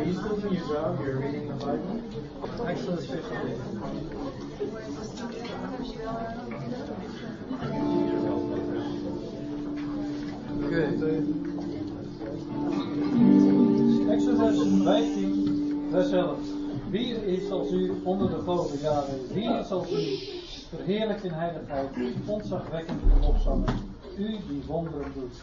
Are you still doing your job? You're reading the Bible? Exodus 15. Good. Exodus 15, vers 11. Wie is als u onder de vogel jaren? Wie is als u verheerlijkt in heiligheid, ontzagwekkend in opzangen? U die wonderen doet.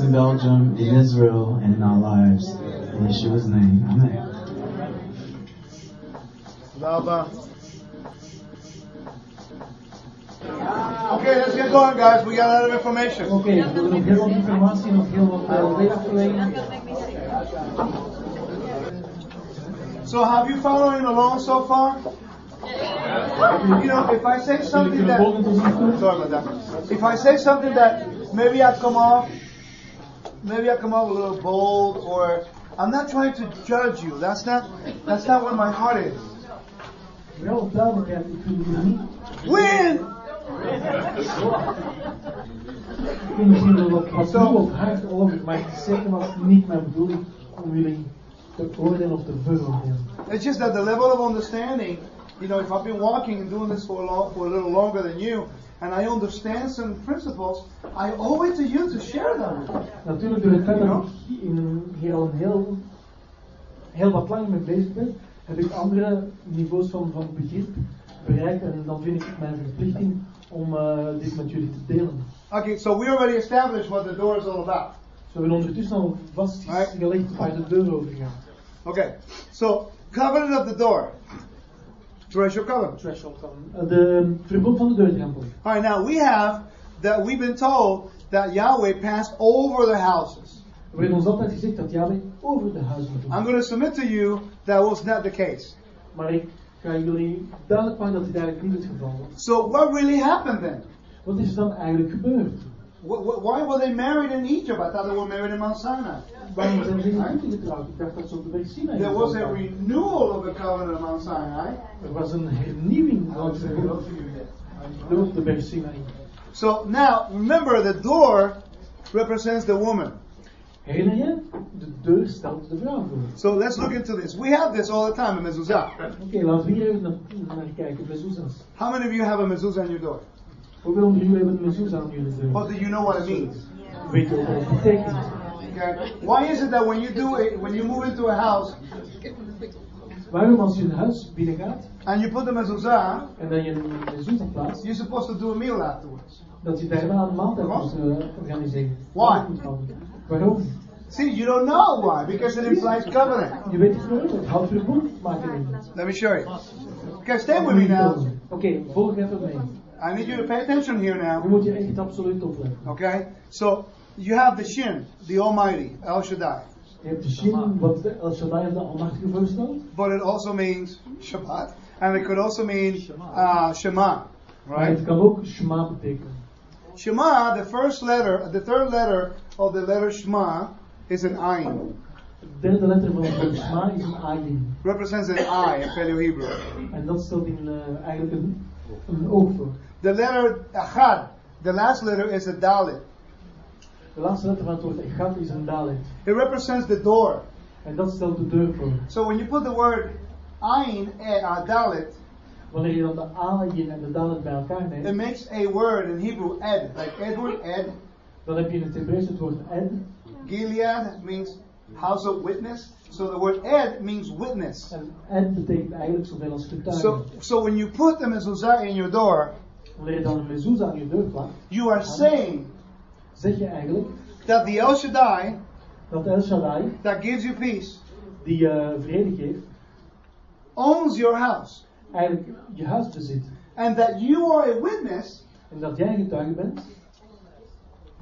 in Belgium, in Israel, and in our lives. In Yeshua's name. Amen. Okay, let's get going, guys. We got a lot of information. Okay, we will heel wat informatie nog heel wat uh, So, have you following along so far? You know, if I say something that, sorry about that. If I say something that maybe I come off maybe I come off a little bold, or I'm not trying to judge you. That's not. That's not where my heart is. Wel op duidelijkheid, ik wil jullie niet. Win. Ik vind misschien wel wat, wat ruw of hard over, maar het is zeker wel niet mijn bedoeling om jullie te oordelen of te veroordelen. It's just that the level of understanding, you know, if I've been walking and doing this for a, long, for a little longer than you, and I understand some principles, I owe it to you to share them with you. Natuurlijk door het feit dat ik in, hier al een heel, heel wat langer mee bezig ben, heb ik andere niveaus van, van begrip bereikt en dan vind ik het mijn verplichting om uh, dit met jullie te delen. Okay, so we already established what the door is all about. Hebben we ondertussen al vastgelegd waar de deur over gaat. Okay, so covenant of the door. Treasure covenant. Threshold. Uh, de verbod van de deurdrempel. All right, now we have that we've been told that Yahweh passed over the houses. Er werd ons altijd gezegd dat Yahweh over de huizen moet I'm going to submit to you that was not the case. Maar ik ga jullie duidelijk maken dat dit eigenlijk niet het geval was. So what really happened then? Wat is er dan eigenlijk gebeurd? Wh- wh- Why were they married in Egypt? I thought they were married in Mount Sinai. Waarom zijn ze in Egypte getrouwd? Ik dacht dat ze op de weg Sinai There was a renewal of the covenant of Mount Sinai. Er was een hernieuwing van het verbond door de berg Sinai. So now, remember, the door represents the woman. Herinner je? De deur stelt de vrouw voor. So let's look into this. We have this all the time in mezuzah. Oké, laten we hier even naar, naar kijken. Mezuzahs. How many of you have a mezuzah on your door? Hoeveel onder jullie hebben een mezuzah aan jullie deur? Or do you know what it means? Weet je wat het betekent? Okay. Why is it that when you do it, when you move into a house Waarom als je een huis binnengaat and you put the mezuzah, en dan je een mezuzah plaatst, you're supposed to do a meal afterwards? dat je daarna een maaltijd moet uh, organiseren? Why? Moet houden. Waarom? See, you don't know why, because it implies covenant. Je weet het waarom, het houdt verbond maken in. Let me show you. Okay, stay with me now. Oké, volg even mee. I need you to pay attention here Nu now. moet je echt absoluut opletten. Okay? So, you have the Shin, the Almighty, El Shaddai. Je hebt de Shin, El Shaddai of Almachtige voorstelt. But it also means Shabbat. And it could also mean uh, Shema. Right? Shema the first letter, the third letter of the letter Shema is an Ayin. De derde letter van Shema is een Ayin. Represents an eye in Paleo Hebrew. En dat stelt in uh, eigenlijk een, een oog voor. The letter Echad, the last letter is a Dalet. De laatste letter van het woord Echad is een Dalet. It represents the door. En dat stelt de deur voor. So when you put the word Ayin, uh, Dalet, Wanneer je dan de Ayin en de Dalet bij elkaar it makes a word in Hebrew, Ed, like Edward, Ed. dan heb je in het Hebreeuws het woord Ed. Gilead means house of witness. So the word Ed means witness. En Ed betekent eigenlijk zoveel als getuige. So, so when you put the mezuzah in your door, Wanneer je dan een mezuzah aan je deur plakt, you are saying zeg je eigenlijk that the El Shaddai dat El Shaddai, that gives you peace die je vrede geeft, owns your house, eigenlijk je huis bezit. and that you are a witness En dat jij getuige bent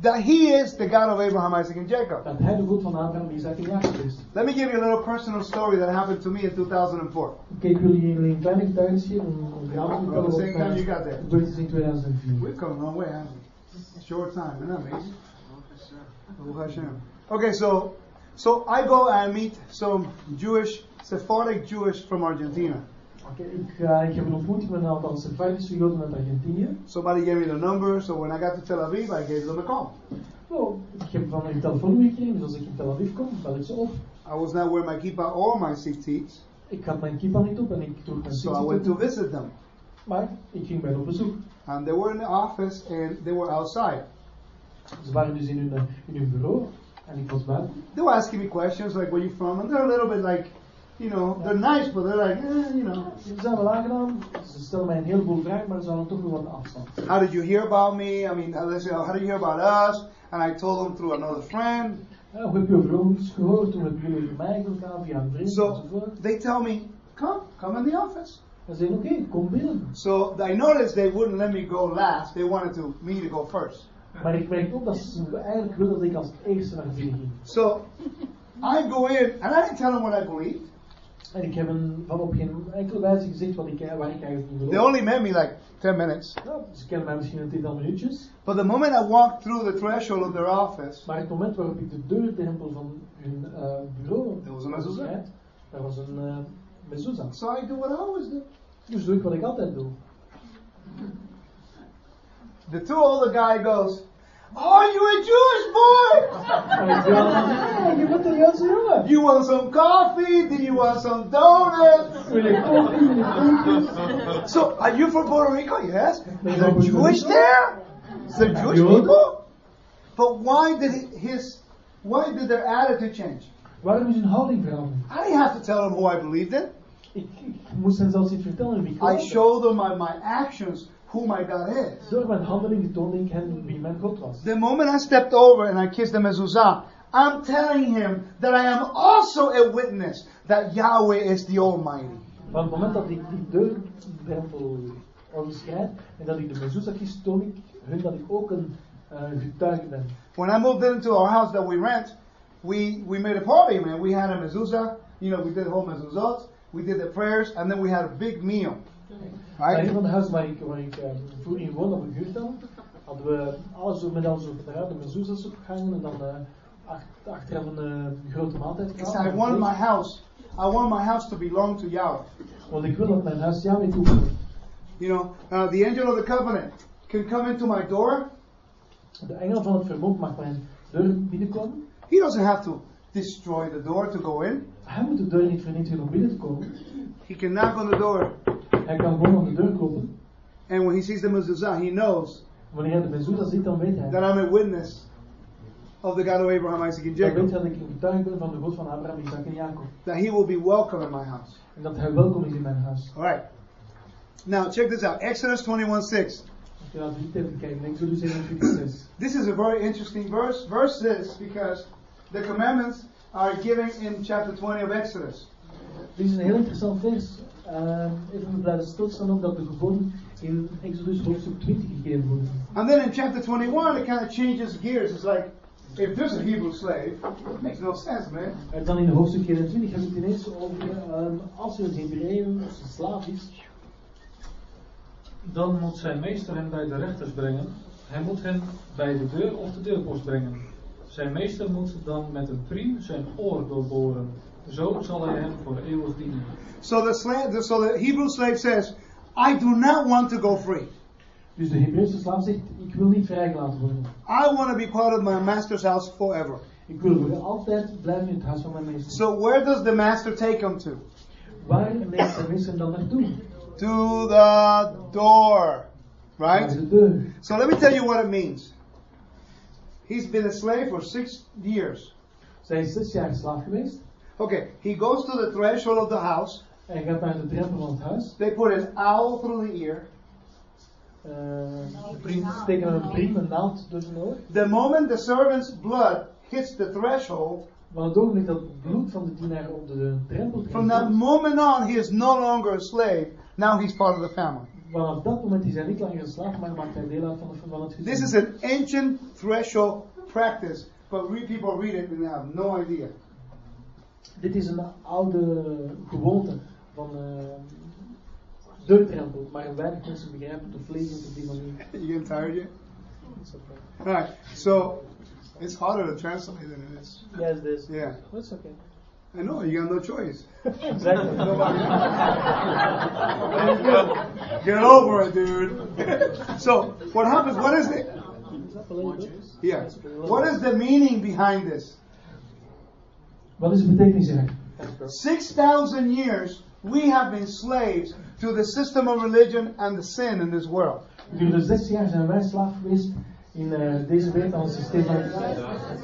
that He is the God of Abraham, Isaac, and Jacob. dat hij de God van Abraham, Isaac en Jacob is. Let me give you a little personal story that happened to me in 2004. Oké, ik wil jullie een getuigenis geven, een een verhaal Well, vertellen wat same time you mij got there. gebeurd is in 2004. We've come a long way, haven't we? Short time, isn't that amazing? Baruch Hashem. Okay, so so I go and meet some Jewish, Sephardic Jewish from Argentina. Oké, ik, ga- ik heb een ontmoeting met een aantal Sephardische Joden uit Argentinië. Somebody gave me the number, so when I got to Tel Aviv, I gave them a call. Oh, ik heb van een telefoon gekregen, dus als ik in Tel Aviv kom, bel ik ze op. I was not wearing my kippah or my tzitzit, Ik had mijn kippa niet op en ik droeg mijn so I went to visit them. Maar ik ging bij hen op bezoek. And they were in the office and they were outside. Ze waren dus in hun, in hun bureau en ik was buiten. They were asking me questions like, where you from? And they're a little bit like, you know, they're nice, but they're like, eh, you know, Ze zijn wel aangenaam, ze stellen mij een heleboel vragen, maar ze toch wat afstand. how did you hear about me? I mean, how, they say, how did you hear about us? And I told them through another friend. Hoe heb je over ons gehoord? Hoe heb je over mij gehoord? Via een vriend So they tell me, come, come in the office. En ze zeiden, oké, kom binnen. So I noticed they wouldn't let me go last. They wanted to me to go first. Maar ik merkte ook dat ze eigenlijk wilden dat ik als eerste naar binnen ging. So I go in, and I didn't tell them what I believed. En ik heb hen van op geen enkele wijze gezegd wat ik, waar ik eigenlijk niet They only met me like 10 minutes. Ja, ze kennen mij misschien een tiental minuutjes. But the moment I walked through the threshold of their office, Maar het moment waarop ik de deurdrempel van hun eh, bureau Er was een mezuzah. daar was een uh, mezuzah. so I do what I always do. Dus doe what wat got altijd doe. The two older guy goes, Are you a Jewish boy? En ik dacht, hey, je bent een Joodse jongen. You want some coffee? Do you want some donuts?" Wil je koffie, wil je koekjes? So, are you from Puerto Rico? Yes. Is there Jewish there? Is there Jewish people? But why did his, why did their attitude change? Waarom is hun houding veranderd? I didn't have to tell them who I believed in. Ik, ik moest hen zelfs niet vertellen wie ik I geloofde. showed them by my actions who my God is. Door mijn handelingen toonde ik hen wie mijn God was. The moment I stepped over and I kissed the mezuzah, I'm telling him that I am also a witness that Yahweh is the Almighty. Van het moment dat ik die deurdrempel overschrijd en dat ik de mezuzah kies, toon ik hun dat ik ook een eh, getuige ben. When I moved into our house that we rent, we, we made a party, man. We had a mezuzah, you know, we did the whole mezuzot, we did the prayers, and then we had a big meal. Bij een Right? van de huizen waar ik, waar ik vroeger in woonde, op een gehuurd hadden, hadden we alles met alles over de huid, de opgehangen en dan eh, ach, achteraf een grote maaltijd gehad. I want my house, I want my house to belong to Yahweh. Want ik wil dat mijn huis Yahweh toebehoort. You know, uh, the angel of the covenant can come into my door. De engel van het verbond mag mijn deur binnenkomen. He doesn't have to destroy the door to go in. Hij moet de deur niet vernietigen om binnen te komen. He can knock on the door, Hij kan gewoon aan de deur kloppen. and when he sees the mezuzah, he knows Wanneer hij de mezuzah ziet, dan weet hij. that I'm a witness of the God of Abraham, Isaac, and Dan weet Jacob. hij dat ik getuige ben van de God van Abraham, Isaac en Jacob. That he will be welcome in my house. En dat hij welkom is in mijn huis. All right. Now check this out. Exodus 21 6. Ik laat niet even kijken. Exodus 21, This is a very interesting verse. Verse this because the commandments are given in chapter 20 of Exodus. Dit is een heel interessant vers. Ehm, even blijven stilstaan ook dat de geboden in Exodus hoofdstuk 20 gegeven worden. And then in chapter 21, it kind of changes gears. It's like, if there's a Hebrew slave, it makes no sense, man. En dan in hoofdstuk 21 gaat het ineens over ehm, als er een Hebreeën als een slaaf is. Dan moet zijn meester hem bij de rechters brengen. Hij moet hen bij de deur of de deurpost brengen. Zijn meester moet dan met een priem zijn oor doorboren. Zo zal hij hem voor eeuwig dienen. So the slave, so the Hebrew slave says, I do not want to go free. Dus de Hebreeuwse slaaf zegt, ik wil niet vrijgelaten worden. I want to be part of my master's house forever. Ik wil voor altijd blijven in het huis van mijn meester. So where does the master take him to? Waar neemt zijn meester dan naartoe? To the door, right? de. So let me tell you what it means. He's been a slave for six years. Zij is zes jaar slaaf geweest. Okay, he goes to the threshold of the house. Hij gaat naar de drempel van het huis. They put an owl through the ear. Uh, steken een priem, een naald door zijn oor. The moment the servant's blood hits the threshold, Maar het ogenblik dat het bloed van de dienaar op de drempel from that moment on, he is no longer a slave. Now he's part of the family. Vanaf dat moment is hij niet langer een slaaf, maar maakt hij deel uit van, de, van het gezin. This is an ancient threshold practice, but re- people read it and they have no idea. Dit is een oude gewoonte van uh, deurdrempel, maar weinig mensen begrijpen lezen het op die manier. You getting tired yet? It's okay. All right. So it's harder to translate than it is. Yes, this. Yeah. That's okay. I know you got no choice. Exactly. Get over it, dude. so what happens? What is it? Is that a little bit? Yeah. What is the meaning behind this? Wat is de betekenis hier? Six thousand years we have been slaves to the system of religion and the sin in this world. Gedurende zes jaar zijn wij slaaf geweest in uh, deze wereld aan het systeem van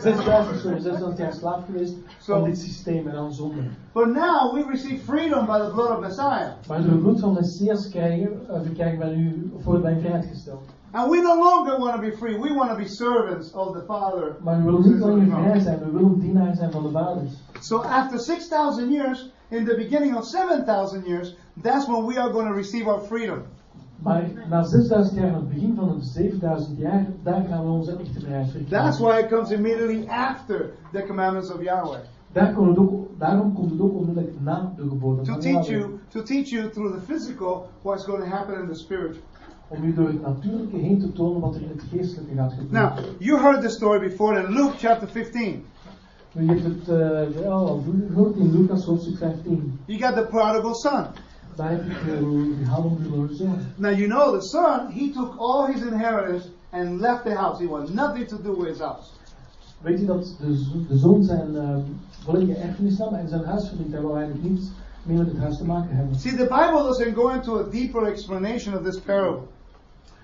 6000, sorry, 6000 jaar slaaf geweest van dit systeem en aan zonde. But now we receive freedom by the blood of Messiah. Maar door het bloed van Messias krijgen, uh, verkrijgen wij nu, wij in vrijheid gesteld. And we no longer want to be free. We want to be servants of the Father. Maar we willen niet langer vrij zijn, we willen dienaar zijn van de vaders. So after 6,000 years, in the beginning of 7,000 years, that's when we are going to receive our freedom. Maar na 6000 jaar, aan het begin van de 7000 jaar, daar gaan we onze echte vrijheid That's verkrijgen. why it comes immediately after the commandments of Yahweh. Daar komt het ook, daarom komt het ook onmiddellijk na de geboden To van teach Yahweh. you, to teach you through the physical what's going to happen in the spiritual. Om u door het natuurlijke heen te tonen wat er in het geestelijke gaat gebeuren. Now, you heard the story before in Luke chapter 15. U hebt het al vroeger gehoord in Lucas hoofdstuk 15. You got the prodigal son. Daar heb ik het verhaal over de verloren zoon. Now you know the son, he took all his inheritance and left the house. He wanted nothing to do with his house. Weet u dat de, de zoon zijn uh, volledige erfenis nam en zijn huis verliet? Hij wou eigenlijk niets meer met het huis te maken hebben. See, the Bible doesn't go into a deeper explanation of this parable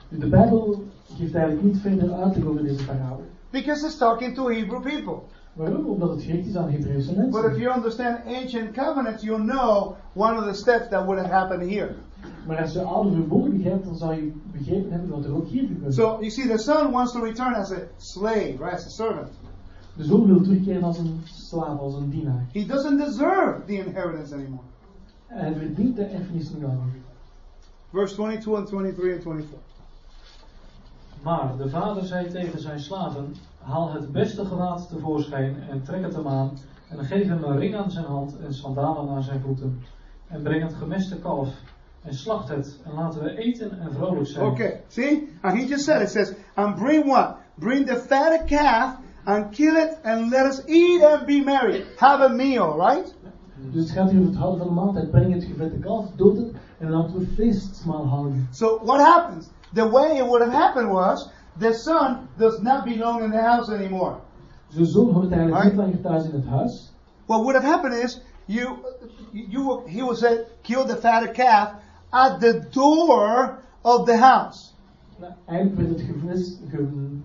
De Bijbel geeft eigenlijk niet verder uitleg over deze parabel. because it's talking to Hebrew people. Waarom? Omdat het gericht is aan Hebreeuwse But if mensen. you understand ancient covenants, you'll know one of the steps that would have happened here. Maar als je oude verboden begrijpt, dan zou je begrepen hebben wat er ook hier gebeurt. So you see, the son wants to return as a slave, right, as a servant. De zoon wil terugkeren als een slaaf, als een dienaar. He doesn't deserve the inheritance anymore. Hij verdient de erfenis niet langer. Verse 22 and 23 and 24. Maar de vader zei tegen zijn slaven: Haal het beste gewaad tevoorschijn en trek het hem aan. En geef hem een ring aan zijn hand en sandalen aan zijn voeten. En breng het gemeste kalf en slacht het. En laten we eten en vrolijk zijn. Okay, see? And he just said, it says, and bring what? Bring the fatted calf and kill it and let us eat and be merry. Have a meal, right? Dus het gaat hier om het houden van de maaltijd. Breng het gevette kalf, dood het en laten we feestmaal houden. So what happens? The way it would have happened was, the son does not belong in the house anymore. Zijn zoon hoort eigenlijk niet langer thuis in het huis. What would have happened is, you, you, he would say, kill the fatted calf at the door of the house. Nou, eigenlijk werd het gemes, ge-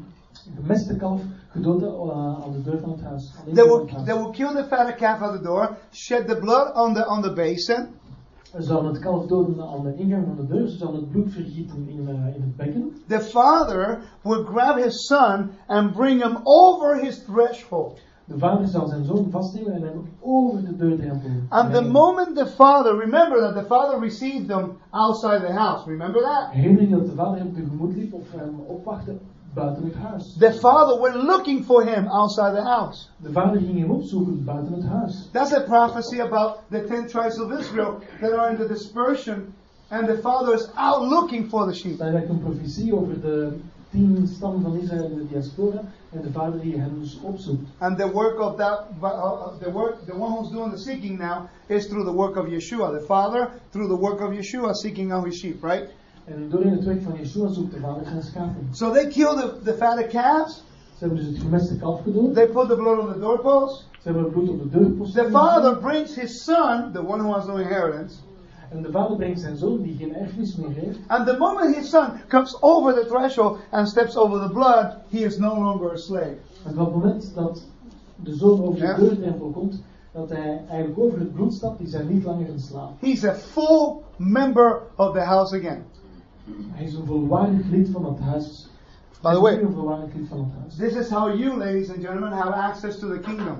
gemeste kalf gedood uh, aan de deur van het huis. They ingang will, they will kill the fatted calf at the door, shed the blood on the, on the basin, Zouden het kalf doden aan de ingang van de deur. Ze zouden het bloed vergieten in, uh, in het bekken. the father would grab his son and bring him over his threshold. De vader zou zijn zoon vastnemen en hem over de deurdrempel And the moment the father, remember that the father received them outside the house. Remember that? Herinner je dat de vader hem tegemoet liep of hem opwachtte buiten het huis. The father went looking for him outside the house. De vader ging hem opzoeken buiten het huis. That's a prophecy about the ten tribes of Israel that are in the dispersion, and the father is out looking for the sheep. Dat is eigenlijk een profetie over de tien stammen van Israël in de diaspora en de vader die hen dus opzoekt. And the work of that, uh, uh, the work, the one who's doing the seeking now is through the work of Yeshua. The father, through the work of Yeshua, seeking out his sheep, right? En door in het werk van Yeshua zoekt de vader zijn schapen. So they kill the, the fatted calves. Ze hebben dus het gemeste kalf gedood. They put the blood on the doorpost. Ze hebben het bloed op de deurpost. The father brings his son, the one who has no inheritance. En de vader brengt zijn zoon die geen erfenis meer heeft. And the moment his son comes over the threshold and steps over the blood, he is no longer a slave. En op het moment dat de zoon over de Ja. deurdrempel komt, dat hij eigenlijk over het bloed stapt, is hij niet langer een slaaf. He's a full member of the house again. Hij is een volwaardig lid van het huis. By the way, een volwaardig lid van het huis. this is how you, ladies and gentlemen, have access to the kingdom.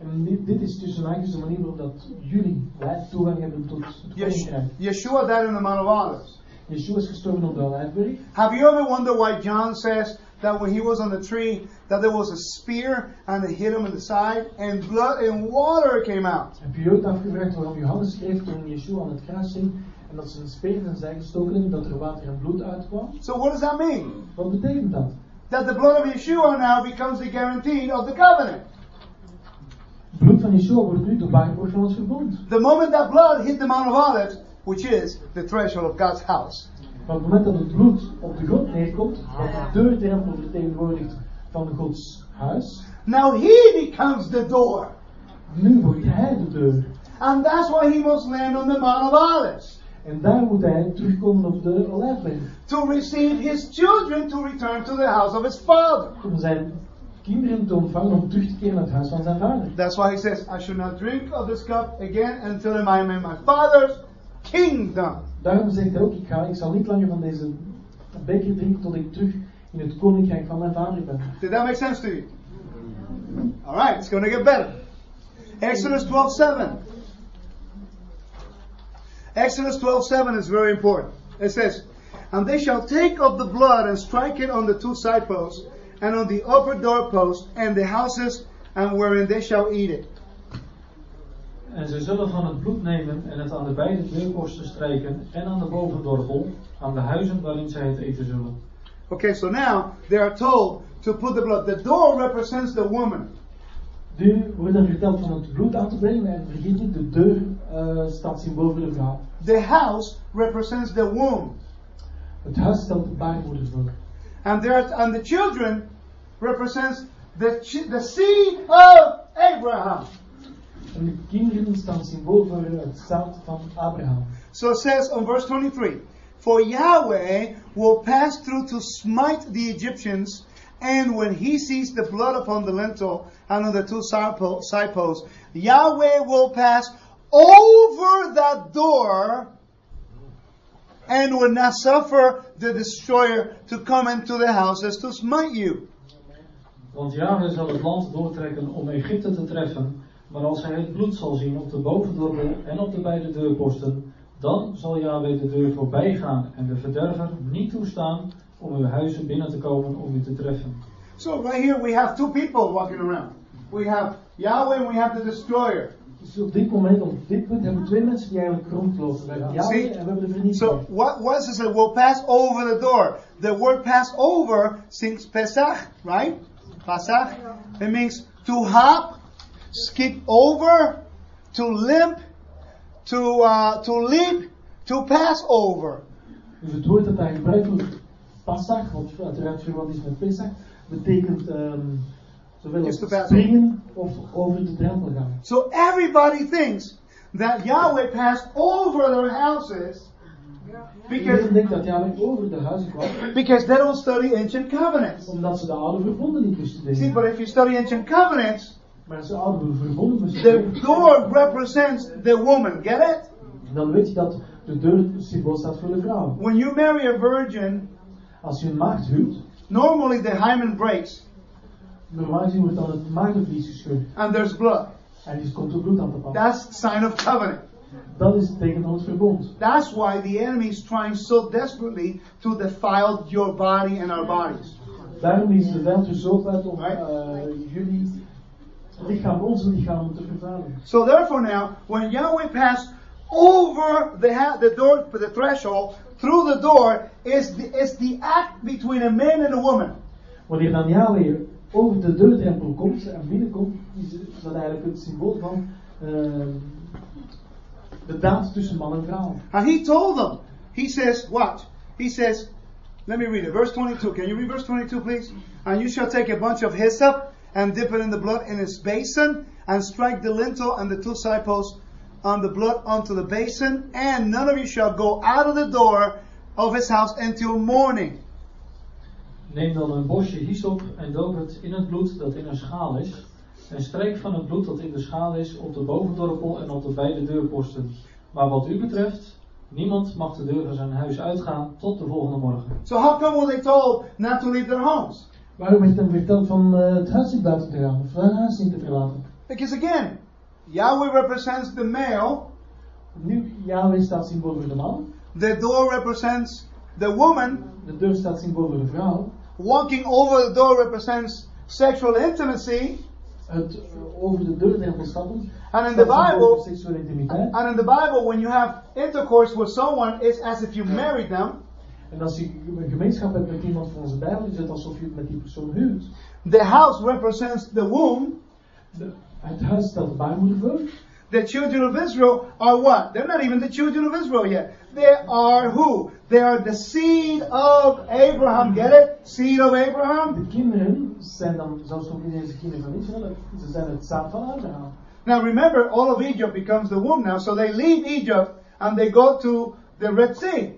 En dit, dit is tussen haakjes de manier waarop dat jullie, wij, toegang hebben tot het Yes- koninkrijk. Yeshua died on the Mount of Olives. Yeshua is gestorven op de Olijfberg. Have you ever wondered why John says that when he was on the tree, that there was a spear and it hit him in the side, and blood and water came out? Heb je je ooit afgevraagd waarom Johannes schreef toen Yeshua aan het kruis hing en dat ze een speer in zijn zij gestoken hebben, dat er water en bloed uitkwam? So what does that mean? Wat betekent dat? That the blood of Yeshua now becomes the guarantee of the covenant. Het bloed van Yeshua wordt nu de waarborg van het verbond. The moment that blood hit the Mount of Olives, which is the threshold of God's house, Maar op het moment dat het bloed op de grond neerkomt, wat de deurdrempel vertegenwoordigt van Gods huis, now he becomes the door. nu wordt hij de deur. And that's why he must land on the Mount of Olives. En daar moet hij terugkomen op de olijfberg. to receive his children to return to the house of his father. Om zijn kinderen te ontvangen om terug te keren naar het huis van zijn vader. That's why he says, I should not drink of this cup again until I am in my father's kingdom. Daarom zegt hij ook, ik, ga, ik zal niet langer van deze beker drinken tot ik terug in het koninkrijk van mijn vader ben. Did that make sense to you? All right, it's going to get better. Exodus 12:7. Exodus 12:7 is very important. It says, "And they shall take of the blood and strike it on the two side posts and on the upper doorpost and the houses, and wherein they shall eat it." En ze zullen van het bloed nemen en het aan de beide deurposten strijken en aan de bovendorpel, aan de huizen waarin zij het eten zullen. Okay, so now they are told to put the blood. The door represents the woman. Nu wordt er verteld van het bloed aan te brengen en vergeet niet, de deur staat symbool voor de vrouw. The house represents the womb. Het huis stelt de baarmoeder voor. And there, and the children represents the the seed of Abraham. En de kinderen staan symbool voor het zaad van Abraham. So it says on verse 23, For Yahweh will pass through to smite the Egyptians, and when he sees the blood upon the lintel and on the two side side posts, Yahweh will pass over that door and will not suffer the destroyer to come into the houses to smite you. Want Yahweh zal het land doortrekken om Egypte te treffen, maar als hij het bloed zal zien op de bovendorpel en op de beide deurposten, dan zal Yahweh de deur voorbij gaan en de verderver niet toestaan om uw huizen binnen te komen om u te treffen. So right here we have two people walking around. We have Yahweh and we have the destroyer. Dus op dit moment, op dit punt, hebben we twee mensen die eigenlijk rondlopen. We hebben See? en we hebben de vernietiging. So what was it? Will pass over the door. The word pass over since Pesach, right? Pesach. It means to hop, skip over, to limp, to uh, to leap, to pass over. Dus het woord dat daar gebruikt wordt, Passach, wat uiteraard verwant is met Pesach, betekent ehm zowel Just als to pass springen of over de drempel gaan. So everybody thinks that Yahweh passed over their houses because denkt dat Yahweh over de huizen kwam, because they don't study ancient covenants. omdat ze de oude verbonden niet See, but if you study ancient covenants, Maar als ze oude verbonden the door represents the woman. Get it? dan weet je dat de deur symbool staat voor de vrouw. When you marry a virgin, Als je een maagd huwt, normally the hymen breaks normaal wordt dan het maagdenvlies gescheurd. and there's blood. En dus komt er bloed aan te pas. That's sign of covenant. Dat is het teken van het verbond. That's why the enemy is trying so desperately to defile your body and our bodies. Daarom is de er zo uit om Right. eh, jullie lichaam, onze lichaam te vervuilen. So therefore now, when Yahweh passed over the ha- the door, the threshold, through the door, is the, is the act between a man and a woman. Wanneer dan Yahweh over de deurdrempel komt en binnenkomt, is dat eigenlijk het symbool van ehm, de daad tussen man en vrouw. And he told them, he says, what? He says, let me read it, verse 22. Can you read verse 22, please? And you shall take a bunch of hyssop and dip it in the blood in its basin and strike the lintel and the two side posts on the blood onto the basin, and none of you shall go out of the door of his house until morning. Neem dan een bosje hyssop en doop het in het bloed dat in een schaal is. En streek van het bloed dat in de schaal is op de bovendorpel en op de beide deurposten. Maar wat u betreft, niemand mag de deur van zijn huis uitgaan tot de volgende morgen. So how come were they told not to leave their homes? Waarom werd hem verteld van eh, het huis niet buiten te gaan, of het huis niet te verlaten? Because again, Yahweh represents the male, Nu, Yahweh staat symbool voor de man, the door represents the woman, de deur staat symbool voor de vrouw, walking over the door represents sexual intimacy, het eh, over de deurdrempel stappen, and in the Bible, and in the Bible, when you have intercourse with someone, it's as if you married them. En als je een gemeenschap hebt met iemand van onze Bijbel, is het alsof je met die persoon huwt. The house represents the womb. De- het huis stelt de baarmoeder voor. The children of Israel are what? They're not even the children of Israel yet. They are who? They are the seed of Abraham. Get it? Seed of Abraham. De kinderen zijn dan zelfs nog niet eens de kinderen van Israël, ze zijn het zaad van Abraham. Now remember, all of Egypt becomes the womb now. So they leave Egypt and they go to the Red Sea.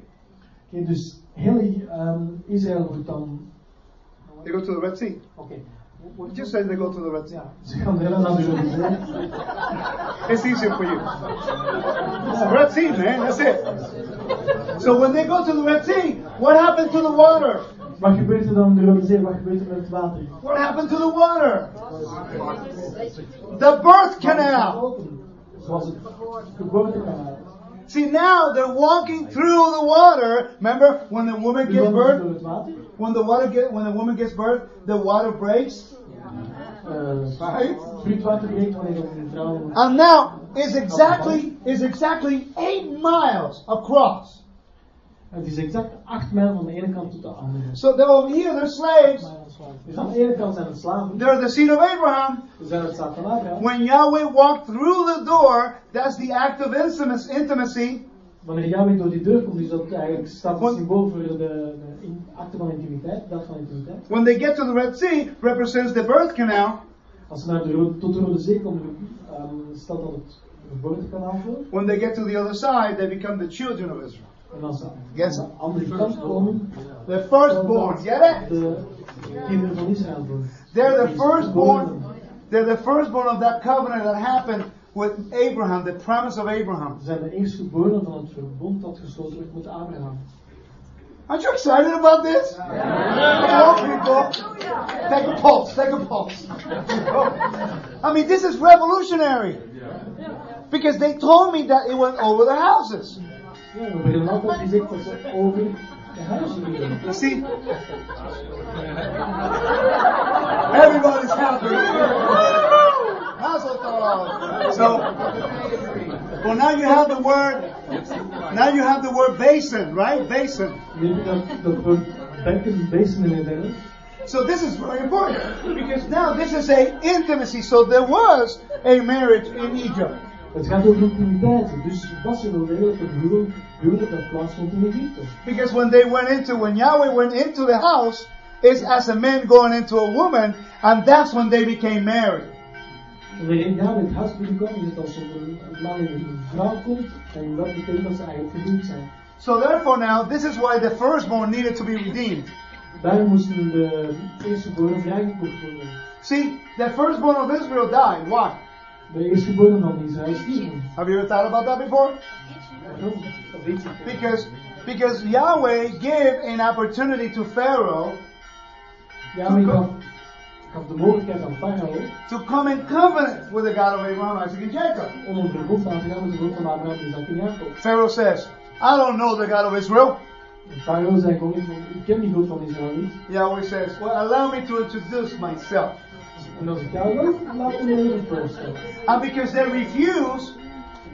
Oké, dus heel ehm, Israël moet dan. They go to the Red Sea. Oké. Just say they go to the Red Sea. Ja, ze gaan heel naar de Rode Zee. It's easier for you. It's the Red Sea, man. That's it. So when they go to the Red Sea, what happened to the water? Wat gebeurt er dan de Rode Zee? Wat gebeurt er met het water? What happened to the water? The birth canal. Zoals het geboortekanaal. See, now they're walking through the water. Remember when the woman wandelen birth? Door het water. When the water get when the woman gives birth, the water breaks. Right? vloedwater breekt wanneer een vrouw moet. And now is exactly is exactly eight miles across. Het is exact 8 mijl van de ene kant tot de andere. So they're over here, they're slaves. Dus aan de ene kant zijn het slaven, They're the seed of Abraham. zijn het zaad van Abraham. When Yahweh walked through the door, that's the act of intimacy. Wanneer Yahweh door die deur komt, is dat eigenlijk staat het symbool voor de, de in- acte van intimiteit, dat van intimiteit. When they get to the Red Sea, represents the birth canal. Als ze naar de Rode- tot de Rode Zee komen, um, stelt dat het geboortekanaal voor. When they get to the other side, they become the children of Israel. En als ze Yes. aan de andere kant komen, The firstborn. Get it? de kinderen van Israël voor. They're the firstborn. They're the firstborn of that covenant that happened with Abraham, the promise of Abraham. Zijn de eerstgeborenen van het verbond dat gesloten werd met Abraham. Aren't you excited about this? Come on, people. Take a pulse. Take a pulse. I mean, this is revolutionary. Because they told me that it went over the houses. Ja, we beginnen altijd gezegd dat ze over de huizen gingen. You see? Everybody's happy. Mazel tov. So, well, now you have the word. Now you have the word basin, right? Basin. Nu heb je dat, dat woord bekken, basin in het Engels. So this is very important because now this is a intimacy. So there was a marriage in Egypt. Het gaat over intimiteit. Dus was er een huwelijk, huwelijk dat plaatsvond in Egypte. Because when they went into, when Yahweh went into the house, it's as a man going into a woman, and that's when they became married. Wanneer Yahweh het huis binnenkomt, als er een man en een vrouw komt. Dat betekent dat ze eigenlijk verdoemd zijn. So therefore now, this is why the firstborn needed to be redeemed. Daarom moesten de vrijgekocht worden. See, the firstborn of Israel died. Why? De eerstgeborenen van Israël. Have you ever thought about that before? Ja, dat weet je. Because, because Yahweh gave an opportunity to Pharaoh Yahweh to come in covenant with the God of Abraham, Isaac, and Jacob. om een verbond aan te gaan met de God van Abraham, Isaac en Jacob. Pharaoh says, I don't know the God of Israel. En Farao zei gewoon niet van, ik ken die God van Israël niet. Yahweh says, Well, allow me to introduce myself. En als ik jou laat me even voorstellen. And because they refuse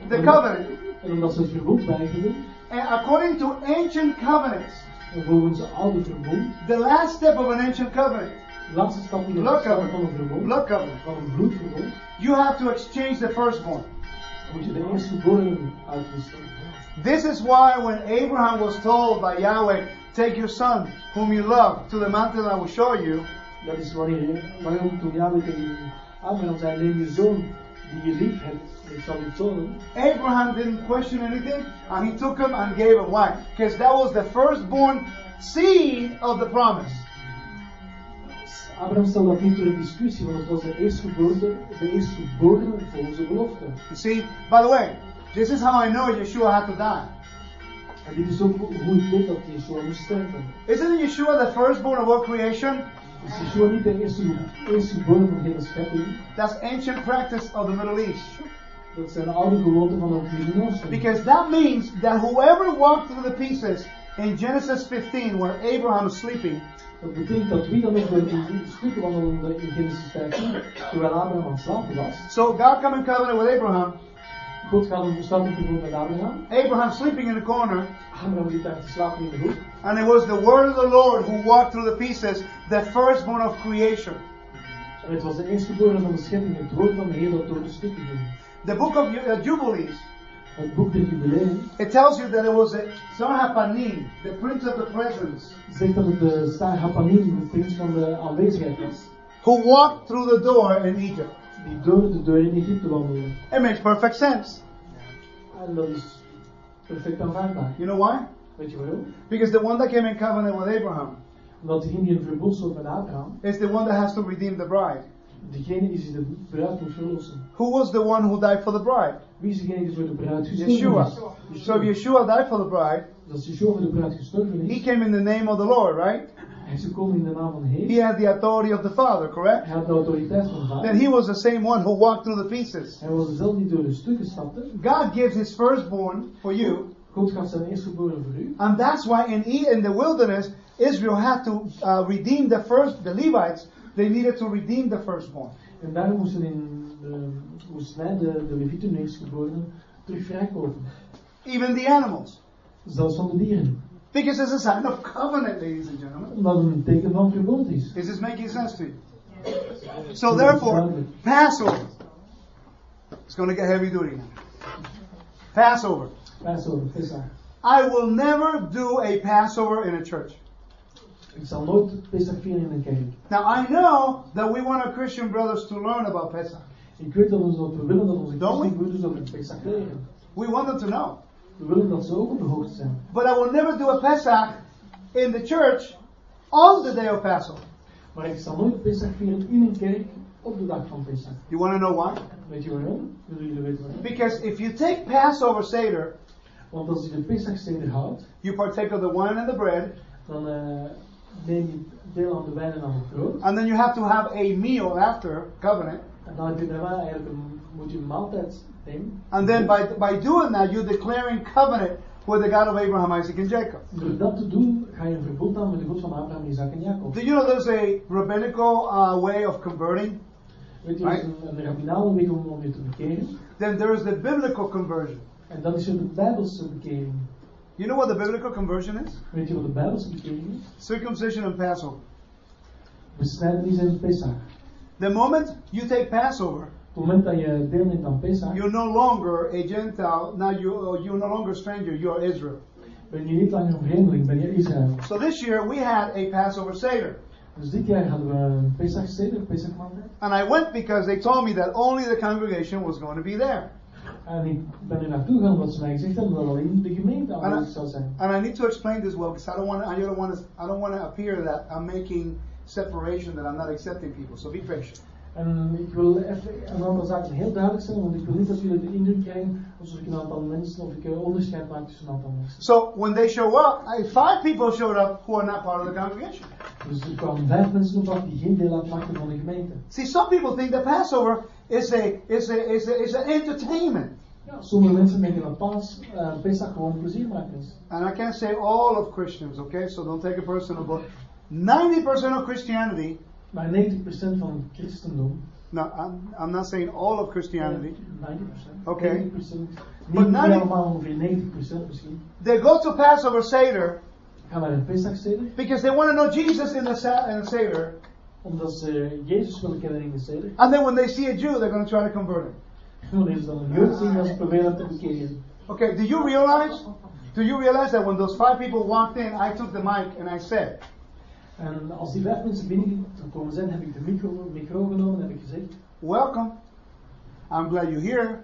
the covenant, En omdat ze het verbond weigerden, and according to ancient covenants, en volgens oude verbond, the last step of an ancient covenant, laatste stap in het blood stap van een covenant, verbond, blood covenant, van een bloedverbond, you have to exchange the firstborn. moet je de eerstgeborenen uitwisselen. This is why when Abraham was told by Yahweh, Take your son, whom you love, to the mountain I will show you, Dat is wanneer je, waarom toen Yahweh tegen Abraham zei, neem je zoon die je lief hebt, ik zal tonen. Abraham didn't question anything, and he took him and gave him. Why? Because that was the firstborn seed of the promise. Abraham stelde dat niet ter discussie, want het was de eerstgeboorte, de eerstgeborene volgens de belofte. You see, by the way, this is how I know Yeshua had to die. En dit is ook hoe ik weet dat Yeshua moest sterven. Isn't Yeshua the firstborn of all creation? Is Yeshua niet de eerste, eerstgeborene van hele schepping? That's ancient practice of the Middle East. Dat zijn oude gewoonten van het Midden-Oosten. Because that means that whoever walked through the pieces in Genesis 15, where Abraham is sleeping, Dat betekent dat wie dan ook die stukken wandelde in Genesis 15, terwijl Abraham aan het slapen was. so God come in covenant with Abraham. God gaat een verstandig verbond met Abraham. Abraham sleeping in the corner, Abraham zit daar te slapen in de hoek. and it was the word of the Lord who walked through the pieces, the firstborn of creation. En het was de eerstgeborene van de schepping, het woord van de Heer dat door de stukken ging. The book of uh, Jubilees, Het boek der jubileum it tells you that it was a Sar HaPanim, the prince of the presence, zegt dat het de Star de prins van de aanwezigheid was, who walked through the door in Egypt. die door de deur in Egypte wandelde. It makes perfect sense. En dat is perfect aanvaardbaar. You know why? Weet je waarom? Because the one that came in covenant with Abraham Omdat er degene die een verbond sloot met Abraham, is the one that has to redeem the bride. Degene is die de bruid moet verlossen. Who was the one who died for the bride? Wie is degene die voor de bruid gestorven Yeshua. So if Yeshua died for the bride, Dat is Yeshua voor de bruid gestorven he came in the name of the Lord, right? Hij is gekomen in de naam van de He had the authority of the Father, correct? Hij had de autoriteit van de Then he was the same one who walked through the pieces. Hij was dezelfde die door de stukken stapte. God gives his firstborn for you, God gaf zijn eerstgeboren voor u. and that's why in in the wilderness, Israel had to uh, redeem the first, the Levites. They needed to redeem the firstborn. En daarom moesten er in eh, de woestijn de, de Levieten eerstgeborenen terug vrijkopen. Even the animals. Zelfs van de dieren. Because it's a sign of covenant, ladies and gentlemen. Omdat het een teken van verbond is. Is this making sense to you? So therefore, Passover. It's going to get heavy duty now. Passover. Passover, Pesach. I will never do a Passover in a church. Ik zal nooit Pesach vieren in een kerk. Now I know that we want our Christian brothers to learn about Pesach. Ik weet dat, we willen dat onze Don't we? over Pesach leren. We want them to know. We willen dat ze ook op de hoogte zijn. But I will never do a Pesach in the church on the day of Passover. Maar ik zal nooit Pesach vieren in een kerk op de dag van Pesach. You want to know why? Weet je waarom? Willen jullie weten waarom? Because if you take Passover Seder, Want als je de Pesach seder houdt, you partake of the wine and the bread, dan eh, neem je deel aan de wijn en aan het brood. and then you have to have a meal after covenant. En dan heb je daarna eigenlijk een, moet je een maaltijd nemen. And then by, by doing that, you're declaring covenant with the God of Abraham, Isaac, and Jacob. Door dat te doen, ga je een verbond aan met de God van Abraham, Isaac en Jacob. Do you know there's a rabbinical uh, way of converting? Weet je, er een, een rabbinale weg om, om je te bekeren. Then there is the biblical conversion. En dan is er de Bijbelse bekering. You know what the biblical conversion is? Weet je wat de Bijbelse bekering is? Circumcision and Passover. Besnijdenis en Pesach. The moment you take Passover, Op het moment dat je deelneemt aan Pesach, you're no longer a Gentile. Now you, uh, you're no longer a stranger. You're Israel. ben je niet langer een vreemdeling, ben je Israël. So this year we had a Passover Seder. Dus dit jaar hadden we een Pesach seder, Pesach. And I went because they told me that only the congregation was going to be there. En ik ben er naartoe gegaan omdat ze mij gezegd hebben dat alleen de gemeente aanwezig zou zijn. And I need to explain this well because I don't want I don't want to I don't want to appear that I'm making separation that I'm not accepting people. So be patient. En ik wil even een aantal zaken heel duidelijk stellen, want ik wil niet dat jullie de indruk krijgen alsof ik een aantal mensen, of ik een onderscheid maak tussen een aantal mensen. So when they show up, five people showed up who are not part of the congregation. Dus er kwamen vijf mensen op die geen deel uitmaakten van de gemeente. See, some people think that Passover is a is a is a, is an entertainment. Ja, sommige mensen denken dat Paas, uh, Pesach gewoon plezier maken is. And I can't say all of Christians, okay? So don't take it personal, but 90% of Christianity, Maar 90% van christendom, no, I'm, I'm not saying all of Christianity, 90%, Okay. 90%, But niet 90 allemaal ongeveer 90% misschien, they go to Passover Seder gaan naar een Pesach seder, because they want to know Jesus in the, in the Seder. Omdat ze Jezus willen kennen in de seder. And then when they see a Jew, they're going to try to convert him. Wanneer ze dan een Jood zien, dan ze proberen te bekeren. Okay, do you realize? Do you realize that when those five people walked in, I took the mic and I said, En als die vijf mensen binnengekomen zijn, heb ik de micro, micro genomen en heb ik gezegd, Welcome. I'm glad you're here.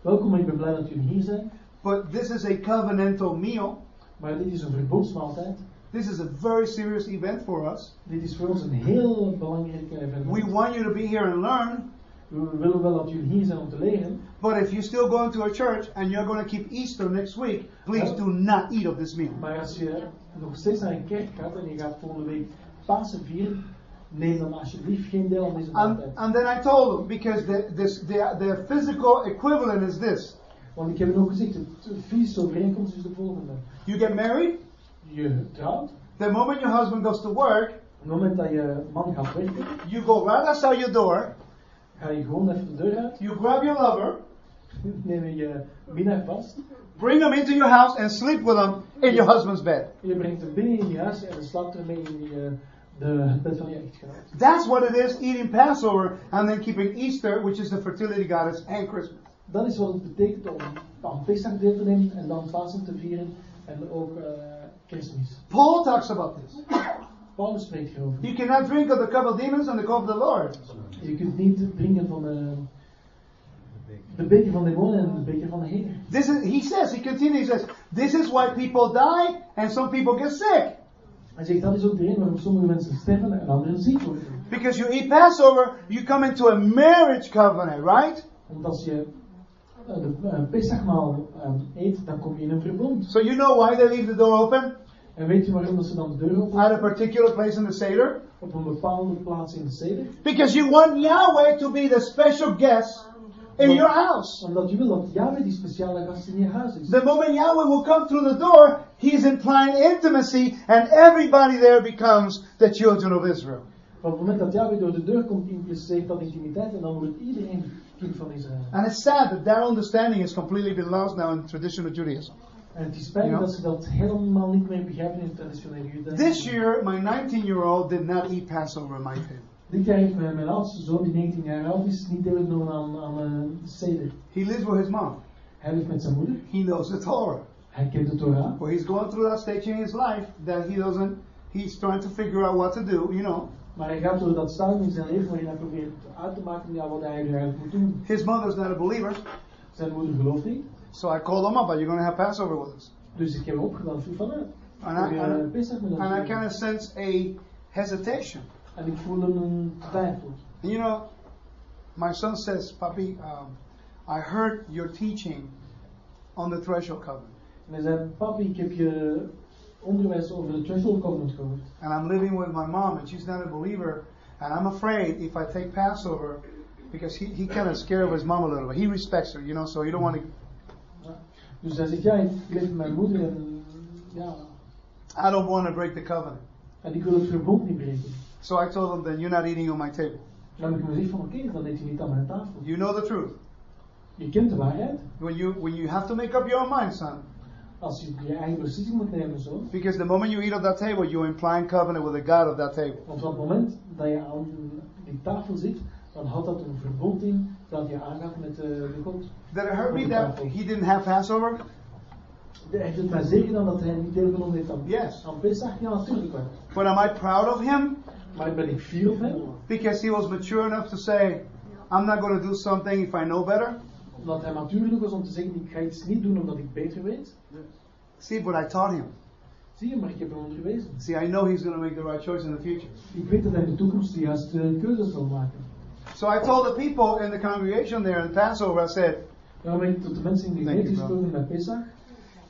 welkom, ik ben blij dat jullie hier zijn. But this is a covenantal meal. Maar dit is een verbondsmaaltijd. This is a very serious event for us. Dit is voor ons een heel belangrijk evenement. We want you to be here and learn. We willen wel dat jullie hier zijn om te leren. But if you're still going to a church and you're going to keep Easter next week, please do not eat of this meal. Maar als je nog steeds naar een kerk gaat en je gaat volgende week Pasen vieren, neem dan alsjeblieft geen deel aan deze And, maaltijd. and then I told them because the, this, the, the physical equivalent is this: Want ik heb ook gezegd, de fysische overeenkomst is de volgende. you get married. Je trouwt, The moment your husband goes to work, op het moment dat je man gaat werken, you go right outside your door. ga je gewoon even de deur uit, You grab your lover, neem je je minnaar vast, bring him into your house, and sleep with him in your husband's bed. je brengt hem binnen in je huis en je slaapt ermee in je, de, het bed van je echtgenoot. That's what it is eating Passover and then keeping Easter, which is the fertility goddess, and Christmas. Dat is wat het betekent om aan Pesach deel te nemen en dan Pasen te vieren en ook eh Paul talks about this. Paulus spreekt hierover. You cannot drink of the cup of demons and the cup of the Lord. Je kunt niet drinken van de, De beker van demonen en de beker van de Heer. This is, he says, he continues, he says, this is why people die and some people get sick. Hij zegt dat is ook de reden waarom sommige mensen sterven en anderen ziek worden. Because you eat Passover, you come into a marriage covenant, right? Want als je eh, de uh, Pesachmaal eh, eet, dan kom je in een verbond. So you know why they leave the door open En weet je waarom dat ze dan de deur openen? at a particular place in the Seder? Op een bepaalde plaats in de steden? Because you want Yahweh to be the special guest in your house. Omdat je wil dat Yahweh die speciale gast in je huis is. The moment Yahweh will come through the door, he's implying intimacy, and everybody there becomes the children of Israel. Van het moment dat Yahweh door de deur komt, impliceert dat intimiteit en dan wordt iedereen. Uh, and it's sad that that understanding has completely been lost now in traditional Judaism. En het is spijtig dat ze dat helemaal niet meer begrijpen in het traditionele judaïsme. This year, my 19 year old did not eat Passover my table. Dit jaar heeft mijn, mijn oudste zoon, die 19 jaar oud is, niet deelgenomen aan, aan een seder. He lives with his mom. Hij leeft met zijn moeder. He knows the Torah. Hij kent de Torah. Well, he's going through that stage in his life that he doesn't, he's trying to figure out what to do, you know. Maar hij gaat door dat stadium in zijn leven waarin hij probeert uit te maken ja, wat hij eigenlijk moet doen. His mother's not a believer, Zijn moeder gelooft niet. so I called him up, are you going to have Passover with us? Dus ik heb hem opgedaan van uit. And I, and, eh, Pesach met ons and I kind of sense a hesitation. En ik voelde een twijfel. And you know, my son says, Papi, um, I heard your teaching on the threshold covenant, En hij zei, papi, ik heb je onderwijs over de threshold covenant gehoord. and I'm living with my mom, and she's not a believer, and I'm afraid if I take Passover, because he, he kind of scared of his mom a little bit. He respects her, you know, so you don't want to. Dus hij zegt, ja, ik leef met mijn moeder en ja, I don't want to break the covenant. en ik wil het verbond niet breken. So I told him, then you're not eating on my table. Dan heb ik gezegd van, oké, dan eet je niet aan mijn tafel. You know the truth. Je kent de waarheid. When you when you have to make up your own mind, son, because the moment you eat at that table, you're implying covenant with the God of that table. Want op het moment dat je aan die tafel zit, dan houdt dat een verbond in dat je aangaat met eh, de God. Did it hurt me that he didn't have Passover? Heeft het mij zeker dan dat hij niet deelgenomen heeft aan, Yes. aan Pesach? Ja, natuurlijk wel. But am I proud of him? Maar ben ik fier op hem? Because he was mature enough to say, I'm not going to do something if I know better. Omdat hij natuurlijk was om te zeggen, ik ga iets niet doen omdat ik beter weet. See, but I taught him. Zie je, maar ik heb hem onderwezen. See, I know he's going to make the right choice in the future. Ik weet dat hij in de toekomst de juiste eh, keuzes zal maken. So I told the people in the congregation there in Passover, I said, Daarom heb ik tot de mensen in de gemeente gesproken bij Pesach.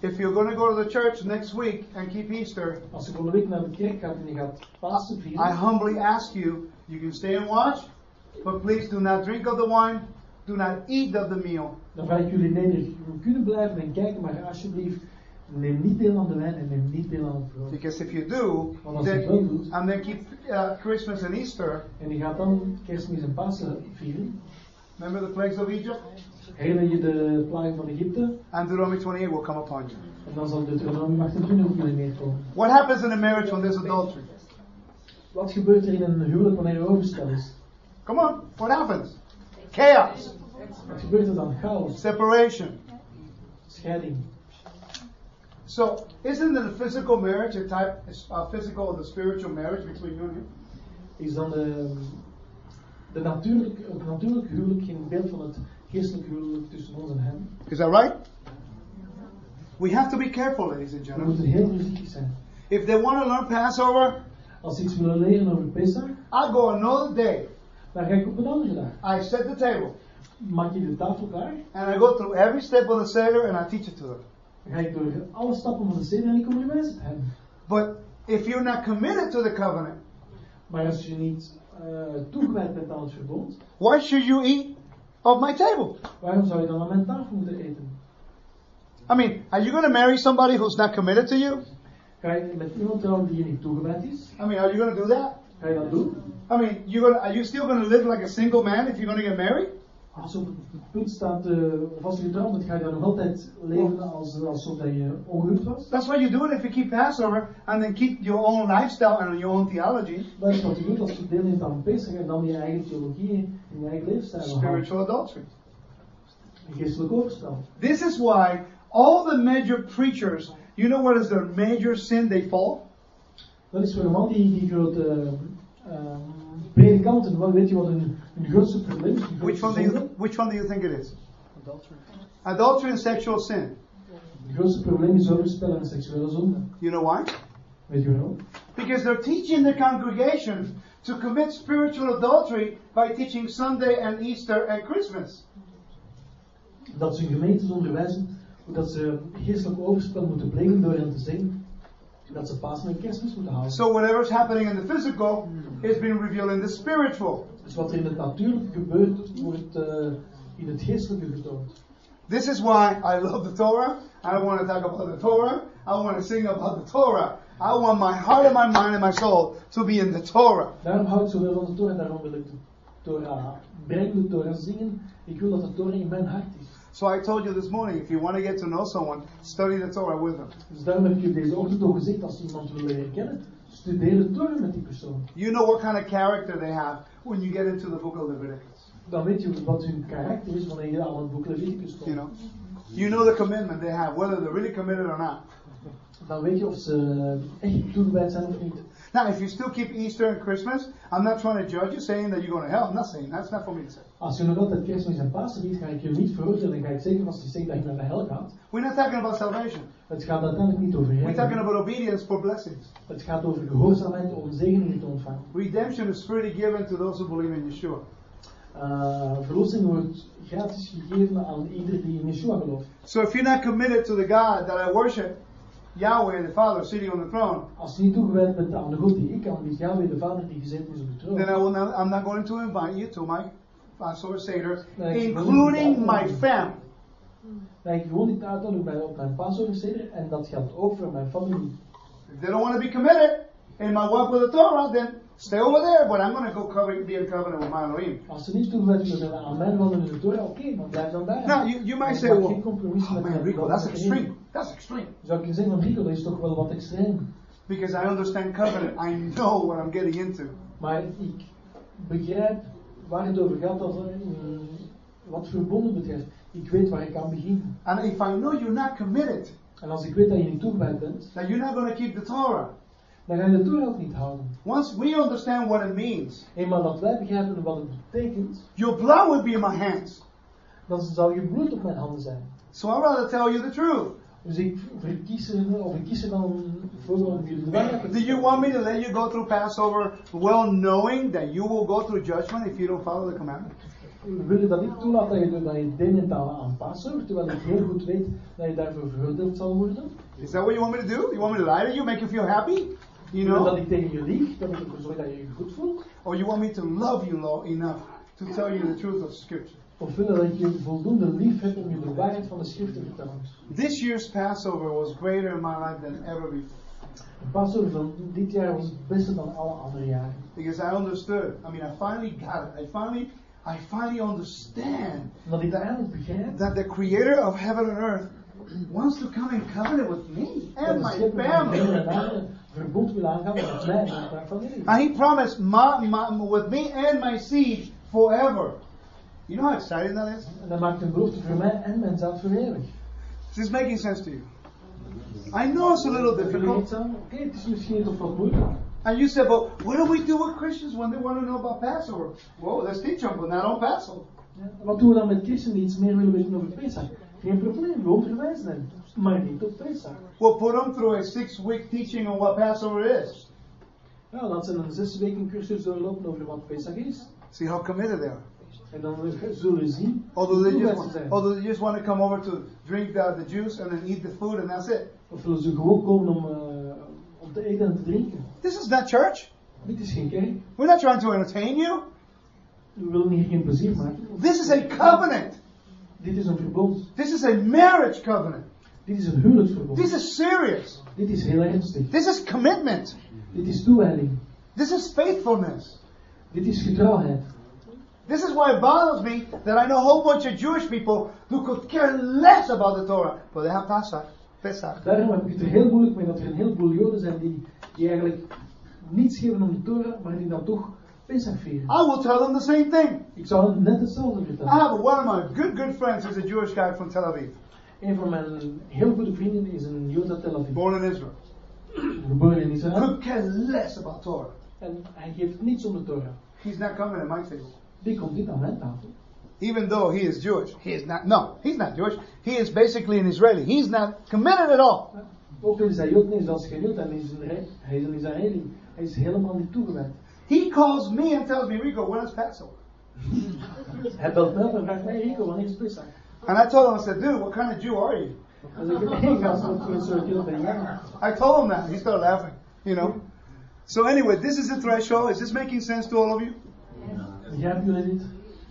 if you're going to go to the church next week and keep Easter, Als je volgende week naar de kerk gaat en je gaat Pasen I humbly ask you, you can stay and watch, but please do not drink of the wine, do not eat of the meal. dan vraag ik jullie nederig, jullie kunnen blijven en kijken, maar alsjeblieft, neem niet deel aan de wijn en neem niet deel aan het brood. Because if you do, then, doet, and then keep uh, Christmas and Easter, en je gaat dan kerstmis en Pasen vieren, remember the plagues of Egypt? herinner je de plagen van Egypte, And Deuteronomy 28 will come upon you. en dan zal Deuteronomium 28 op jullie neerkomen. What happens in a marriage when there's adultery? Wat gebeurt er in een huwelijk wanneer er overspel is? Come on, what happens? Chaos, er dan? Chaos, separation. scheiding. So, isn't the physical marriage a type, uh, physical of the spiritual marriage between you and him? Is dan de, de natuurlijk, het natuurlijk huwelijk geen beeld van het geestelijk huwelijk tussen ons en hem? Is that right? We have to be careful, ladies and We gentlemen. moeten heel voorzichtig zijn. If they want to learn Passover, Als ze iets willen leren over Pesach, I go another day. Dan ga ik op een andere. I set the table, Maak je de tafel klaar, and I go through every step of the Seder, and I teach it to them. dan ga ik door alle stappen van de seder en ik onderwijs het hen. But if you're not committed to the covenant, Maar als je niet eh, toegewijd bent aan het verbond, why should you eat of my table? waarom zou je dan aan mijn tafel moeten eten? I mean, are you going to marry somebody who's not committed to you? Ga je met iemand trouwen die je niet toegewijd is? I mean, are you going to do that? I mean, you're gonna, are you still going to live like a single man if you're going to get married? Als op het punt staat, eh, als je getrouwd bent, ga je dan nog altijd leven als, alsof dat je ongehuwd was? That's what you do it if you keep Passover and then keep your own lifestyle and your own theology. Dat is wat je doet als je deelneemt aan Pesach en dan je eigen theologie en je eigen leefstijl. Spiritual adultery. Geestelijk overspel. This is why all the major preachers, you know what is their major sin they fall? Dat is voor allemaal die, die grote uh, predikanten, wat weet je wat hun, hun grootste probleem is? Which one, do you, which one do you think it is? Adultery. Adultery and sexual sin. Het grootste probleem is overspel en seksuele zonde. You know why? Weet je waarom? Because they're teaching the congregation to commit spiritual adultery by teaching Sunday and Easter and Christmas. Dat ze hun gemeentes onderwijzen hoe dat ze geestelijk overspel moeten plegen door hen te zeggen dat ze Pasen en Kerstmis moeten houden. So whatever's happening in the physical is being revealed in the spiritual. Dus wat er in het natuurlijke gebeurt, wordt eh, in het geestelijke getoond. This is why I love the Torah. I want to talk about the Torah. I want to sing about the Torah. I want my heart and my mind and my soul to be in the Torah. Daarom hou ik zoveel van de Torah, daarom wil ik de Torah brengen, de Torah zingen. Ik wil dat de Torah in mijn hart is. So I told you this morning, if you want to get to know someone, study the Torah with them. Dus daarom heb ik je deze ochtend ook gezegd, als je iemand wil leren kennen, studeer de Torah met die persoon. You know what kind of character they have when you get into the book of Leviticus. Dan weet je wat hun karakter is wanneer je aan het boek Leviticus komt. You know, you know the commitment they have, whether they're really committed or not. Dan weet je of ze echt toegewijd zijn of niet. Now, if you still keep Easter and Christmas, I'm not trying to judge you, saying that you're going to hell. I'm not saying that's not for me to say. Als je nog altijd kerstmis en Pasen niet, ga ik je niet veroordelen. En ga ik zeggen als je zegt dat je naar de hel gaat. We're not talking about salvation. Het gaat uiteindelijk niet over We're talking about obedience for blessings. Het gaat over gehoorzaamheid om zegeningen te ontvangen. Redemption is freely given to those who believe in Yeshua. Uh, verlossing wordt gratis gegeven aan ieder die in Yeshua gelooft. So if you're not committed to the God that I worship, Yahweh, the Father, sitting on the throne, Als je niet toegewijd bent aan de God die ik aanbied, Yahweh de Vader die gezeten is op de troon. then I will not, I'm not going to invite you to my Passover Seder, including my family. Ik gewoon niet bij op mijn Passover en dat geldt ook voor mijn familie. If they don't want to be committed in my walk with the Torah, then stay over there. But I'm going to go cover, be in covenant with my Elohim. Als ze niet toegewijd zijn aan mijn wandelen de Torah, oké, dan blijf dan bij. Now, you, you might say, well, oh man, mijn- Rico, that's mijn extreme. That's extreme. Zou ik je zeggen dat is toch wel wat extreem. Because I understand covenant. I know what I'm getting into. Maar ik begrijp waar het over gaat als mm, wat verbonden betreft. Ik weet waar ik aan begin. And if I know you're not committed, En als ik weet dat je niet toegewijd bent, that you're not going to keep the Torah, dan ga je de Torah ook niet houden. once we understand what it means, Eenmaal dat wij begrijpen wat het betekent, your blood will be in my hands. dan zal je bloed op mijn handen zijn. So I'd rather tell you the truth. Dus ik verkies er, of ik kies dan voor om jullie de waarheid te Do you want me to let you go through Passover well knowing that you will go through judgment if you don't follow the commandment? Wil je dat niet toelaten dat je, dat je deelneemt aan, aan Passover, terwijl ik heel goed weet dat je daarvoor veroordeeld zal worden? Is that what you want me to do? You want me to lie to you, make you feel happy? You je dat know? ik tegen je lieg, dat ik ervoor zorg dat je je goed voelt? Or you want me to love you Lord, enough to tell you the truth of Scripture? Of dat je voldoende lief hebt om je de waarheid van de schrift te vertellen? This year's Passover was greater in my life than ever before Passover van dit jaar was het beste dan alle andere jaren. because I understood. I mean, I finally got it. I finally, I finally understand Omdat ik eindelijk begrijp that the Creator of heaven and earth wants to come in covenant with me and my schepper van hemel en family. verbond wil aangaan met mij en mijn familie. And He promised my, my, with me and my seed forever. You know how exciting that is? En hij maakt een belofte voor mij en mijn zaad voor eeuwig. Is this making sense to you? I know it's a little Hebben jullie iets difficult. Oké, het is misschien toch wat moeilijk. And you said, but what do we do with Christians when they want to know about Passover? Well, let's teach them, but not on Passover. Ja, Wat doen we dan met christenen die iets meer willen weten over Pesach? Geen probleem, we onderwijzen hen. Maar niet op Pesach. We'll put them through a six-week teaching on what Passover is. Ja, laat ze een zes weken cursus doorlopen over wat Pesach is. See how committed they are. En dan zullen we zien Although they just, want, although they just want to come over to drink the, the juice and then eat the food and that's it. Of willen ze gewoon komen om, eh, om te eten en te drinken? This is not church. Dit is geen kerk. We're not trying to entertain you. We willen hier geen plezier maken. This is a covenant. Dit is een verbond. This is a marriage covenant. Dit is een huwelijksverbond. This is serious. Dit is heel ernstig. This is commitment. Dit is toewijding. This is faithfulness. Dit is getrouwheid. This is why it bothers me that I know a whole bunch of Jewish people who could care less about the Torah, but they have Pesach. Pesach. Daarom heb ik het er heel moeilijk mee dat er een heleboel Joden zijn die, die eigenlijk niets geven om de Torah, maar die dan toch Pesach vieren. I will tell them the same thing. Ik zou hen net hetzelfde I vertellen. have one of my good, good friends is a Jewish guy from Tel Aviv, Een van mijn heel goede vrienden is een Jood uit Tel Aviv, born in Israel. geboren in Israël. Could care less about Torah. En hij geeft niets om de Torah. He's not coming to my table. Die komt niet aan mijn tafel. even though he is Jewish. He is not, no, he's not Jewish. He is basically an Israeli. He's not committed at all. Ook al is hij Jood, nee, is als geen Jood, hij is een, hij is een Israëli. Hij is helemaal niet toegewijd. He calls me and tells me, Rico, when is Passover? Hij belt me op en vraagt mij, Rico, wanneer is Pesach? And I told him, I said, dude, what kind of Jew are you? Dan zeg ik, hey gast, wat voor een soort Jood ben jij? I told him that. He started laughing, you know. So anyway, this is the threshold. Is this making sense to all of you?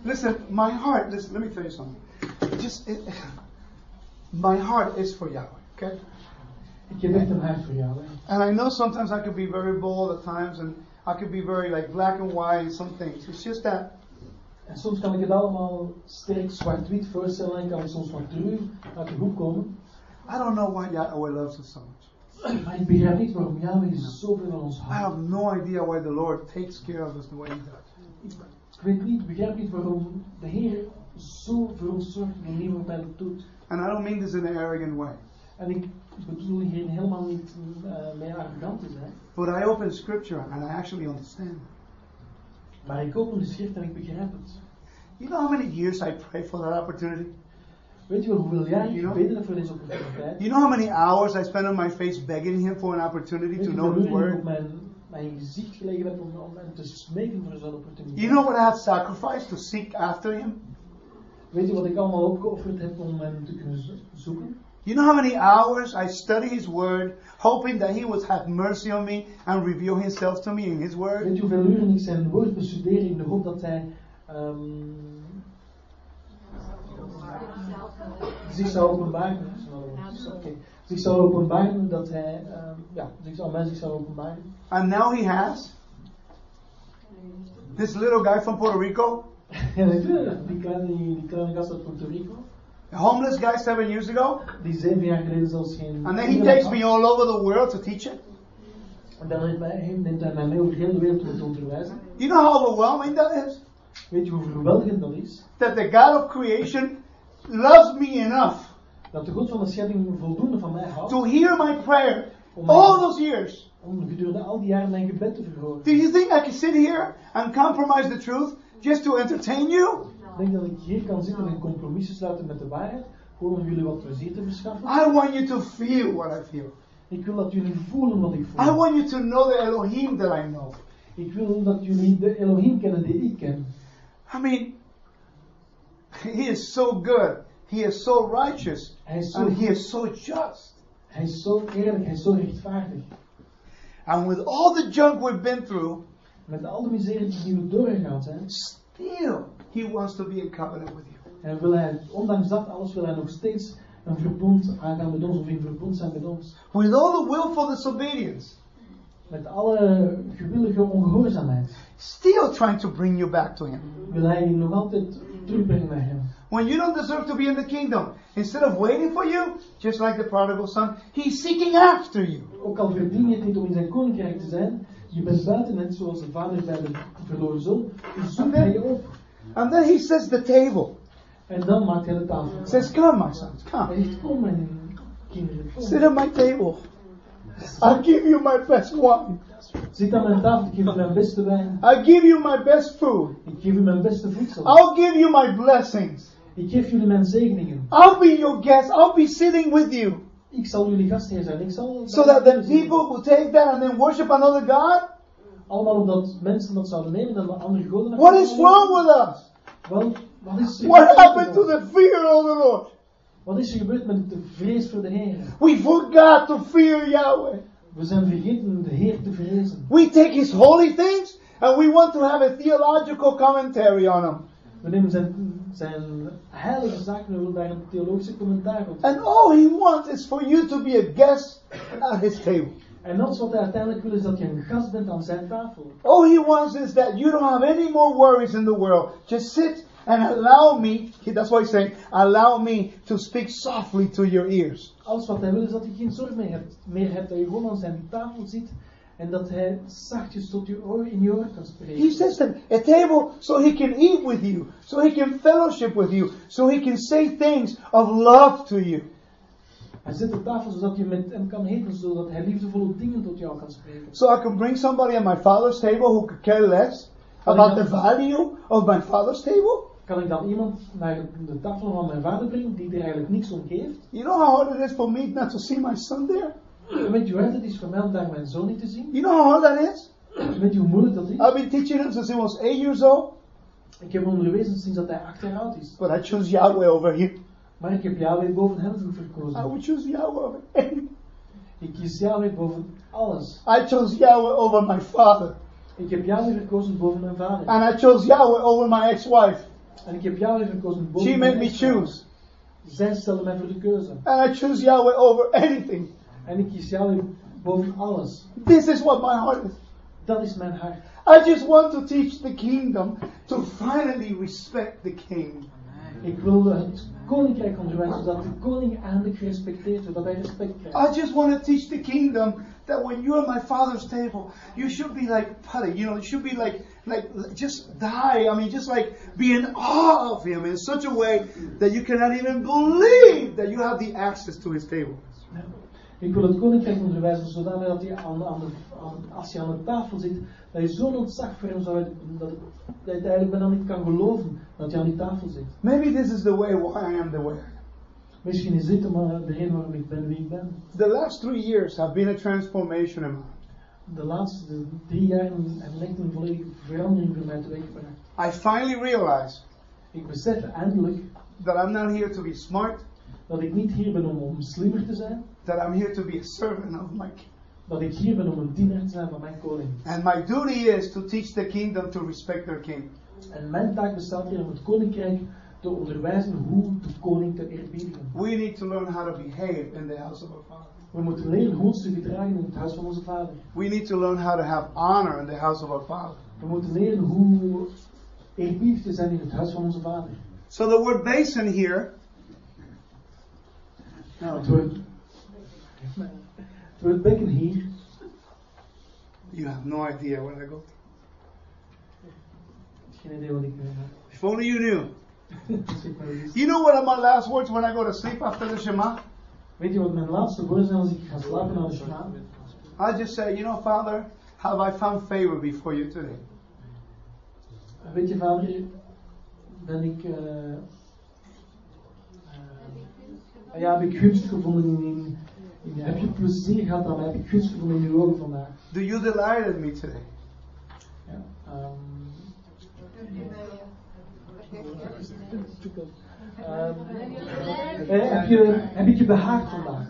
Listen, my heart, listen, let me tell you something. Just, it, my heart is for Yahweh, okay? Ik heb echt een hart voor jou. And I know sometimes I could be very bold at times and I could be very like black and white in some things. It's just that En soms kan ik het allemaal sterk zwart-wit voorstellen en kan ik soms wat ruw uit de hoek komen. I don't know why Yahweh loves us so much. Maar ik begrijp niet waarom Yahweh zoveel van ons I have no idea why the Lord takes care of us the way He does. Ik weet niet, begrijp niet waarom de Heer zo voor ons zorgt waarop hij dat doet. And I don't mean this in an arrogant way. En ik bedoel hier helemaal niet uh, mee arrogant te zijn. But I open Scripture and I actually understand. Maar ik open de schrift en ik begrijp het. You know how many years I prayed for that opportunity? Weet je wel hoeveel jaar ik You know? gebeden voor deze opportuniteit? You know how many hours I spent on my face begging Him for an opportunity to know His ik op Word? Mijn, mijn gezicht gelegen heb om, om hem te smeken voor zo'n opportuniteit? You know what I have sacrificed to seek after Him? Weet je wat ik allemaal opgeofferd heb om hem te kunnen zo- zoeken? You know how many hours I study His Word, hoping that He would have mercy on me and reveal Himself to me in His Word? Weet je hoeveel uren ik zijn woord bestudeer in de hoop dat hij ehm, zich zou openbaren? Oké. Zich zou openbaren dat hij, ehm, ja, zich mij zich zou openbaren. And now He has this little guy from Puerto Rico, Ja, weet je, die kleine, die kleine gast uit Puerto Rico, a homeless guy seven years ago, die zeven jaar geleden zelfs geen. and then He takes me all over the world to teach it. En dan neemt, hij- neemt hij mij mee over heel de wereld om te onderwijzen. You know how overwhelming that is? Weet je hoe verweldigend dat is? That the God of creation loves me enough Dat de God van de schepping voldoende van mij houdt. to hear my prayer all those years. Om gedurende al die jaren mijn gebed te verhoren. Do you think I can sit here and compromise the truth just to entertain you? Ik denk dat ik hier kan zitten en compromissen sluiten met de waarheid. Gewoon om jullie wat plezier te verschaffen. I want you to feel what I feel. Ik wil dat jullie voelen wat ik I voel. want you to know the Elohim that I know. Ik wil dat jullie de Elohim kennen die ik ken. I mean, He is so good. He is so righteous. Hij is zo, And He is so just. hij is zo eerlijk, hij is zo rechtvaardig. And with all the junk we've been through, Met al de miserie die we doorgegaan zijn. still He wants to be in covenant with you. En wil hij, ondanks dat alles, wil hij nog steeds een verbond aangaan met ons of in verbond zijn met ons. With all the willful disobedience, Met alle gewillige ongehoorzaamheid still trying to bring you back to Him. wil hij je nog altijd terugbrengen naar hem. When you don't deserve to be in the kingdom, instead of waiting for you, just like the prodigal son, He's seeking after you. Ook al verdien je het niet om in zijn koninkrijk te zijn, je bent buiten net zoals de vader bij de verloren zoon. Dus zoekt hij je op. And then He sets the table. En dan maakt hij de tafel. Says, Come, my sons, Hij come. zegt, kom mijn kinderen, kom. Sit at my table. I'll give you my best wine. Zit aan mijn tafel, ik geef mijn beste wijn. I'll give you my best food. Ik geef u mijn beste voedsel. I'll give you my blessings. Ik geef jullie mijn zegeningen. I'll be your guest. I'll be sitting with you. Ik zal jullie gastheer zijn. Ik zal So that then people will take that and then worship another God? Allemaal omdat mensen dat zouden nemen en de andere goden. What is wrong with us? Wel, wat is er What happened to the fear of the Lord? Wat is er gebeurd met de vrees voor de Heer? We forgot to fear Yahweh. We zijn vergeten de Heer te vrezen. We take His holy things and we want to have a theological commentary on them. We nemen zijn, zijn heilige zaken en willen daar een theologische commentaar op. And all He wants is for you to be a guest at His table. En alles wat hij uiteindelijk wil is dat je een gast bent aan zijn tafel. All He wants is that you don't have any more worries in the world. Just sit and allow me, that's why He's saying, allow me to speak softly to your ears. Alles wat hij wil is dat je geen zorg meer hebt, meer hebt dat je gewoon aan zijn tafel zit en dat hij zachtjes tot je oor, in je oor kan spreken. He sits at a table so he can eat with you, so he can fellowship with you, so he can say things of love to you. Hij zit op tafel zodat je met hem kan eten, zodat hij liefdevolle dingen tot jou kan spreken. So I can bring somebody at my father's table who could care less about the value of my father's table. Kan ik dan iemand naar de tafel van mijn vader brengen die er eigenlijk niks om geeft? You know how hard it is for me not to see my son there? Weet je hoe het is voor mij om daar mijn zoon niet te zien? You know how hard that is? Weet je hoe moeilijk dat is? I've been teaching him since he was eight years old, Ik heb hem onderwezen sinds dat hij acht jaar oud is. but I chose Yahweh over him. Maar ik heb Yahweh boven hem I verkozen. would choose Yahweh over anything. Ik kies Yahweh boven alles. I chose Yahweh over my father. Ik heb Yahweh verkozen boven mijn vader. And I chose Yahweh over my ex-wife. En ik heb Yahweh verkozen boven She made me choose. Zij stelde mij voor de keuze. And I choose Yahweh over anything. En ik kies Yahweh boven alles. This is what my heart is. Dat is mijn hart. I just want to teach the kingdom to finally respect the king. Ik wil het koninkrijk onderwijzen, zodat de koning eindelijk gerespecteerd wordt, dat hij respect krijgt. I just want to teach the kingdom that when you're at my father's table, you should be like putty, you know, you should be like, like, just die. I mean, just like be in awe of him in such a way that you cannot even believe that you have the access to his table. Ik wil het koninkrijk onderwijzen, zodat dat hij aan, aan de, aan- als je aan de tafel zit, dat je zo'n ontzag voor hem zou hebben, dat, je het eigenlijk bijna niet kan geloven dat je aan die tafel zit. Maybe this is the way why I am the way. Misschien is dit de reden waarom ik ben wie ik ben. The last three years have been a transformation in my De laatste drie jaar echt een volledige verandering voor mij teweeggebracht. I finally realized Ik besef eindelijk that I'm not here to be smart, dat ik niet hier ben om, om slimmer te zijn, that I'm here to be a servant of my king. dat ik hier ben om een dienaar te zijn van mijn koning. And my duty is to teach the kingdom to respect their king. En mijn taak bestaat hier om het koninkrijk te onderwijzen hoe de koning te eerbiedigen. We need to learn how to behave in the house of our Father. We moeten leren hoe ons te gedragen in het huis van onze vader. We need to learn how to have honor in the house of our Father. We moeten leren hoe eerbiedig te zijn in het huis van onze vader. So the word basin here, no, Het woord, woord bekken hier, you have no idea what I go through. geen idee wat ik uh, If only you knew. You know what are my last words when I go to sleep after the Shema? Weet je wat mijn laatste woorden zijn als ik ga slapen na de Shema? I just say, you know, Father, have I found favor before you today? Weet je vader, ben ik, eh, eh, ja, heb ik gunst gevonden in, in- heb je plezier gehad aan mij, heb ik gunst gevonden in uw ogen vandaag. Do you delight in me today? Ja, ehm, eh, heb, je, heb ik je behaagd vandaag?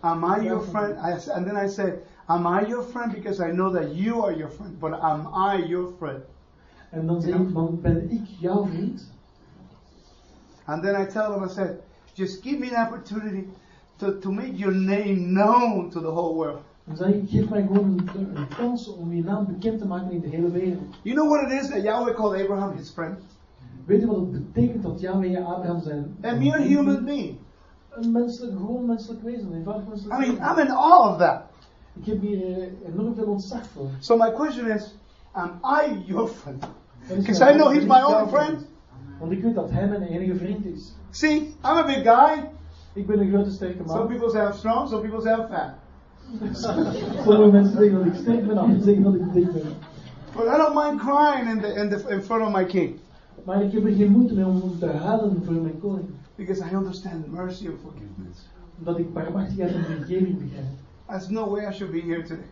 Am I your friend? I, s- and then I say, Am I your friend? Because I know that you are your friend, but am I your friend? En dan zeg ik, dan ben ik jouw vriend. And then I tell them, I said, just give me an opportunity to, to make your name known to the whole world. Dan zeg mij gewoon een, een kans om je naam bekend te maken in de hele wereld. You know what it is that Yahweh called Abraham his friend? Weet je wat het betekent dat Yahweh Abraham zijn? A mere human being. Een menselijk, gewoon menselijk wezen, eenvoudig menselijk I mean, wezen. I'm in awe of that. Ik heb hier eh, enorm veel ontzag voor. So my question is, am I your friend? Because I know he's my only friend. Want ik weet dat hij mijn enige vriend is. See, I'm a big guy. Ik ben een grote sterke Some man. people say I'm strong, some people say I'm fat. Sommige mensen zeggen dat ik sterk ben, anderen zeggen dat ik dik ben. But I don't mind crying in, the, in, the, in front of my king. Maar ik heb er geen moeite mee om te huilen voor mijn koning. Because I understand mercy and forgiveness. Omdat ik barmhartigheid en vergeving begrijp. There's no way I should be here today.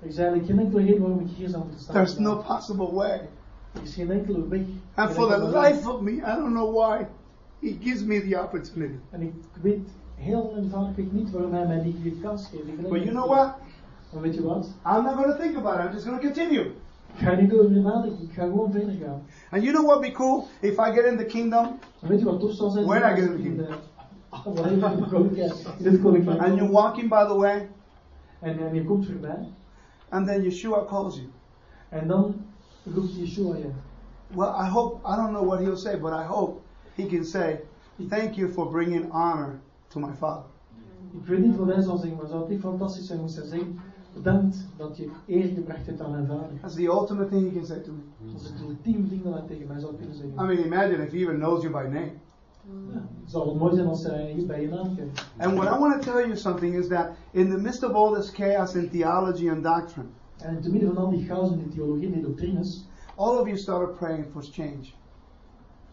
Er is eigenlijk geen enkele reden waarom ik hier zou moeten staan. There's no possible way. Er is geen enkele weg. And for the life of me, I don't know why. He gives me the opportunity. En ik weet heel eenvoudig niet waarom hij mij die, kans geeft. But you know what? Maar weet je wat? I'm not going to think about it. I'm just going to continue. Ik ga niet over nadenken, ik ga gewoon verder gaan. And you know what would be cool? If I get in the kingdom weet je wat tof zal zijn? Where I get it in again? de- wanneer ik in de oh, koninkrijk- in dit koninkrijk and you're walking by the way, En, en je komt voorbij. and then Yeshua calls you. En dan roept Yeshua je. Well, I hope, I don't know what he'll say, but I hope he can say, Thank you for bringing honor to my father. Ik weet niet wat hij zal zeggen, maar zou het niet fantastisch zijn zeggen. Bedankt dat je eer gebracht hebt aan mijn vader. That's the ultimate thing he can say to me. Dat is het ultieme ding dat hij tegen mij zou kunnen zeggen. I mean, imagine if he even knows you by name. Ja, het zou mooi zijn als hij bij je naam kent. And what I want to tell you something is that in the midst of all this chaos in theology and doctrine, En te midden van al die chaos in de theologie en de doctrines, all of you started praying for change.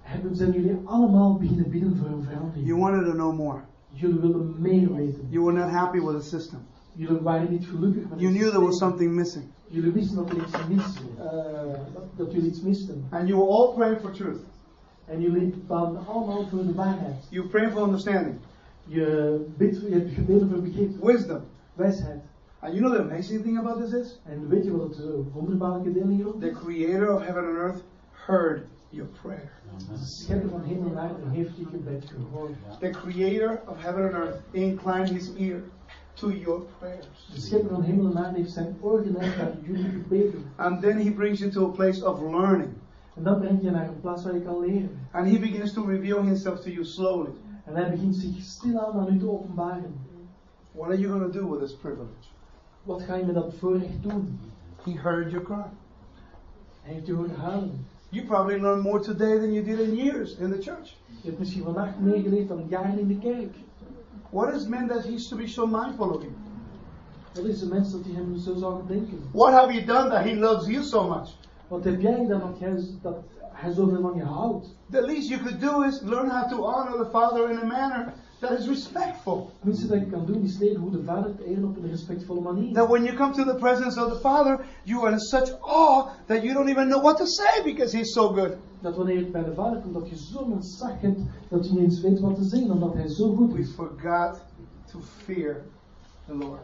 Hebben, zijn jullie allemaal beginnen bidden voor een verandering. You wanted to know more. Jullie meer weten. You were not happy with the system. Jullie waren niet gelukkig met You knew there was something missing. Jullie wisten dat, er iets mis, eh, dat, jullie iets misten. And you were all praying for truth. En jullie baden allemaal voor de waarheid. You praying for understanding, Je, bidt, je hebt gebeden voor begrip, wisdom. wijsheid. And you know the amazing thing about this is? En weet je wat het uh, wonderbaarlijke deel hierop The creator of heaven and earth heard your prayer. De schepper van hemel en aarde heeft je gebed gehoord. The creator of heaven and earth inclined his ear to your prayers. De schepper van hemel en aarde heeft zijn oor geneigd naar jullie gebeden. And then he brings you to a place of learning. En dan brengt je naar een plaats waar je kan leren. And he begins to reveal himself to you slowly. En hij begint zich stilaan aan u te openbaren. What are you going to do with this privilege? Wat ga je met dat voorrecht doen? He heard your cry. Hij heeft je horen huilen. You probably learned more today than you did in years in the church. Je hebt misschien vandaag meer geleerd dan jaren in de kerk. What has meant that he's to be so mindful of you? Wat is de mens dat hij hem zo zou denken? What have you done that he loves you so much? Wat heb jij gedaan dat, jij, dat hij zoveel van je houdt? The least you could do is learn how to honor the Father in a manner that is respectful. Het minste dat je kan doen is leren hoe de vader te eren op een respectvolle manier. That when you come to the presence of the Father, you are in such awe that you don't even know what to say because he's so good. Dat wanneer je bij de vader komt, dat je zo'n ontzag hebt dat je niet eens weet wat te zeggen, omdat hij zo goed We is. forgot to fear the Lord.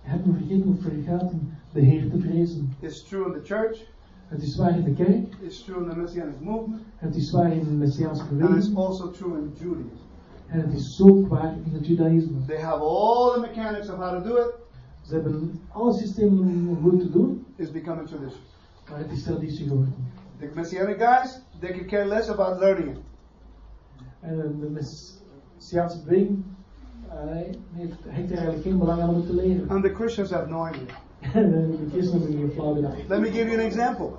Hebt me vergeten of vergaten de Heer te vrezen. It's true in the church, Het is waar in de kerk, it's true in the Messianic movement, het is waar in de Messiaanse and it's beweging, also true in Judaism. En het is ook waar in het Judaïsme. They have all the mechanics of how to do it. Ze hebben alle systemen om hoe te doen, It's becoming tradition. maar het is traditie geworden. The Messianic guys, they could care less about learning it. En de Messiaanse eh, heeft, heeft er eigenlijk geen belang aan om het te leren. And the Christians have no idea. De christenen hebben geen flauw idee. Let me give you an example.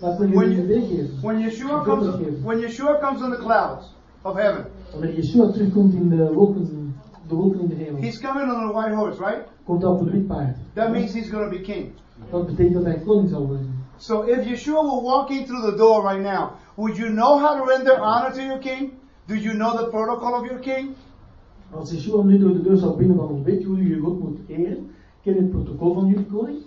Laten we When jullie een you- geven. When Yeshua comes, when Yeshua comes on the clouds of heaven, Wanneer Yeshua terugkomt in de wolken, de wolken in de hemel, he's coming on a white horse, right? komt hij op een wit paard. That means he's going to be king. Dat betekent dat hij koning zal worden. So if Yeshua were walking through the door right now, would you know how to render honor to your king? Do you know the protocol of your king? Als Yeshua nu door de deur zou binnenwandelen, weet je hoe je God moet eren? Ken je het protocol van jullie koning?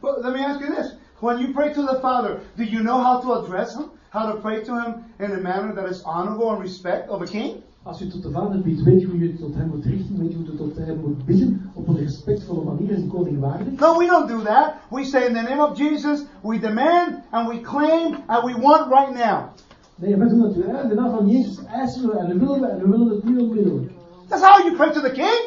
But let me ask you this. When you pray to the Father, do you know how to address him? How to pray to him in a manner that is honorable and respect of a king? Als u tot de Vader biedt, weet je hoe je tot hem moet richten, weet je hoe je tot hem moet bidden op een respectvolle manier en koning waardig? No, we don't do that. We say in the name of Jesus, we demand and we claim and we want right now. Nee, wij doen dat weer. In de naam van Jezus eisen we en we willen we en we willen het nu onmiddellijk. That's how you pray to the king.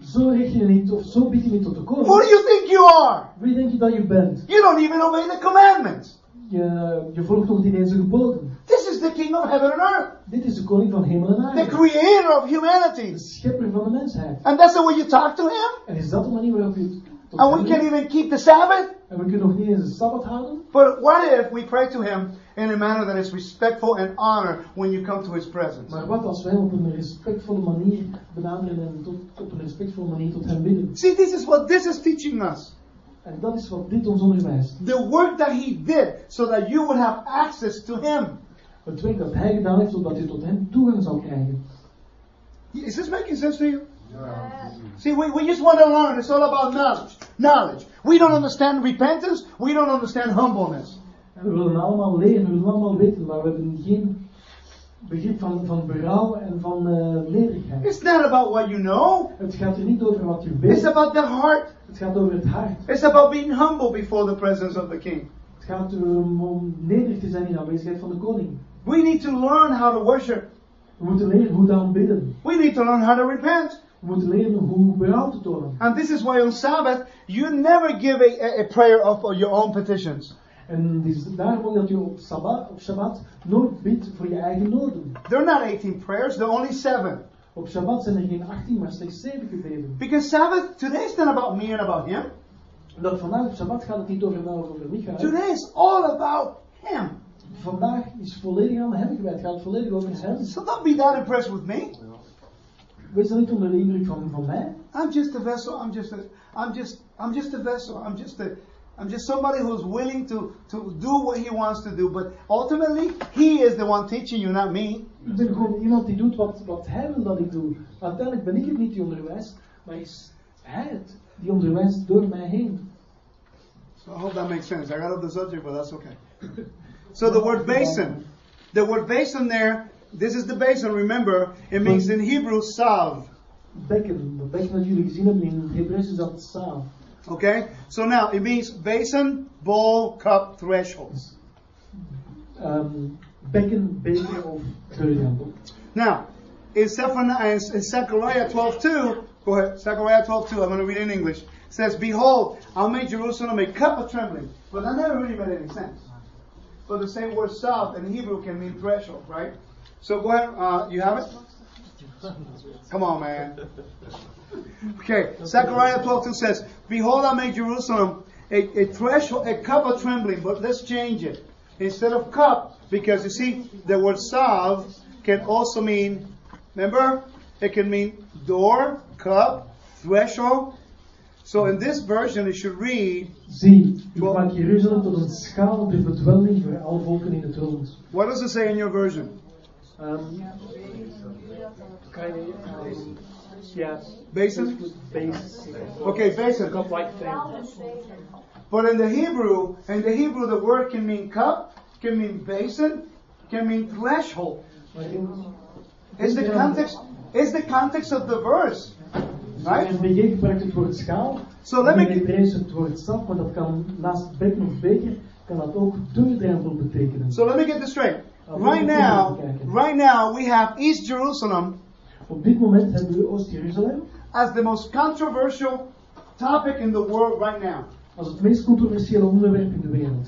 Zo richt je niet, of zo bied je niet tot de koning. Who do you think you are? Wie denk je dat je bent? You don't even obey the commandments. Je, je volgt toch niet eens de geboden. This is the king of heaven and earth, Dit is de koning van hemel en the aarde. creator of De humanity. schepper van de mensheid. And that's the way you talk to him? En is dat de manier waarop je tot And we richt? even keep the Sabbath? En we kunnen nog niet eens de Sabbat houden? But what if we pray to him in a manner that is respectful and honor when you come to his presence? Maar wat als wij op een respectvolle manier benaderen en tot, op een respectvolle manier tot hem bidden? See, this is what this is teaching us. En dat is wat dit ons onderwijst. The work that he did so that you would have access to him. Het werk dat hij gedaan heeft, zodat je tot hem toegang zal krijgen. Is this making sense to you? See, we, we just want to learn. It's all about knowledge. Knowledge. We don't understand repentance. We don't understand humbleness. En we willen allemaal leren, we willen allemaal weten, maar we hebben geen begrip van, van berouw en van eh nederigheid. It's not about what you know. Het gaat er niet over wat je It's about the heart. het gaat over het hart. It's about being humble before the presence of the king. Het gaat erom om nederig te zijn in de aanwezigheid van de koning. We need to learn how to worship. We moeten leren hoe te aanbidden. We need to learn how to repent. We moeten leren hoe berouw te tonen. And this is why on Sabbath, you never give a, a prayer of your own petitions. En het is daarom dat je op Sabbat, op Shabbat nooit bidt voor je eigen noden. There are not 18 prayers, there are only seven. Op Shabbat zijn er geen 18, maar slechts 7 gebeden. Because Sabbath, today is not about me and about him. Omdat vandaag op Shabbat gaat het niet over mij of over Michael. Today is all about him. Vandaag is volledig aan hem gewijd. Gaat volledig over hem. So don't be that impressed with me. Wees dan niet onder de indruk van, van mij. I'm just a vessel. I'm just a, I'm just, I'm just a vessel. I'm just a, I'm just somebody who's willing to, to do what he wants to do, but ultimately, he is the one teaching you, not me. Ik ben gewoon iemand die doet wat, wat hij wil dat ik doe. Uiteindelijk ben ik het niet die onderwijst, maar is hij het die onderwijst door mij heen. So I hope that makes sense. I got off the subject, but that's okay. So the word basin, the word basin there, this is the basin, remember, it means in Hebrew, salve. Bekken, bekken dat jullie gezien hebben in het Hebreeuws is dat saal. Okay? So now, it means basin, bowl, cup, thresholds. Um, bekken, beker of deurdrampel. Now, in, Zephaniah, in Zechariah 12.2, go ahead, Zechariah 12.2, I'm going to read in English. It says, Behold, I'll make Jerusalem a cup of trembling. But that never really made any sense. But the same word south in Hebrew can mean threshold, right? So go ahead, uh, you have it? Come on, man. Okay, Zechariah 12.2 says, Behold, I make Jerusalem a, a threshold, a cup of trembling, but let's change it. Instead of cup, because you see, the word salve can also mean, remember, it can mean door, cup, threshold. So in this version, it should read, Zie, ik maak Jeruzalem tot een schaal der bedwelming voor alle volken in het rond. what does it say in your version? Um, kan je, um, ja, Basin? base, Okay, basin. cup-like thing. But in the Hebrew, in the Hebrew, the word can mean cup, can mean basin, can mean threshold. Maar in, It's the context. It's the context of the verse, in right? BG gebruikt het woord schaal. So let in het me. Hebreeuws het woord stap, maar dat kan naast bekken of beker, kan dat ook deurdrempel betekenen. So let me get this straight. Right now, right now we have East Jerusalem Op dit moment hebben we Oost-Jeruzalem as the most controversial topic in the world right now. als het meest controversiële onderwerp in de wereld.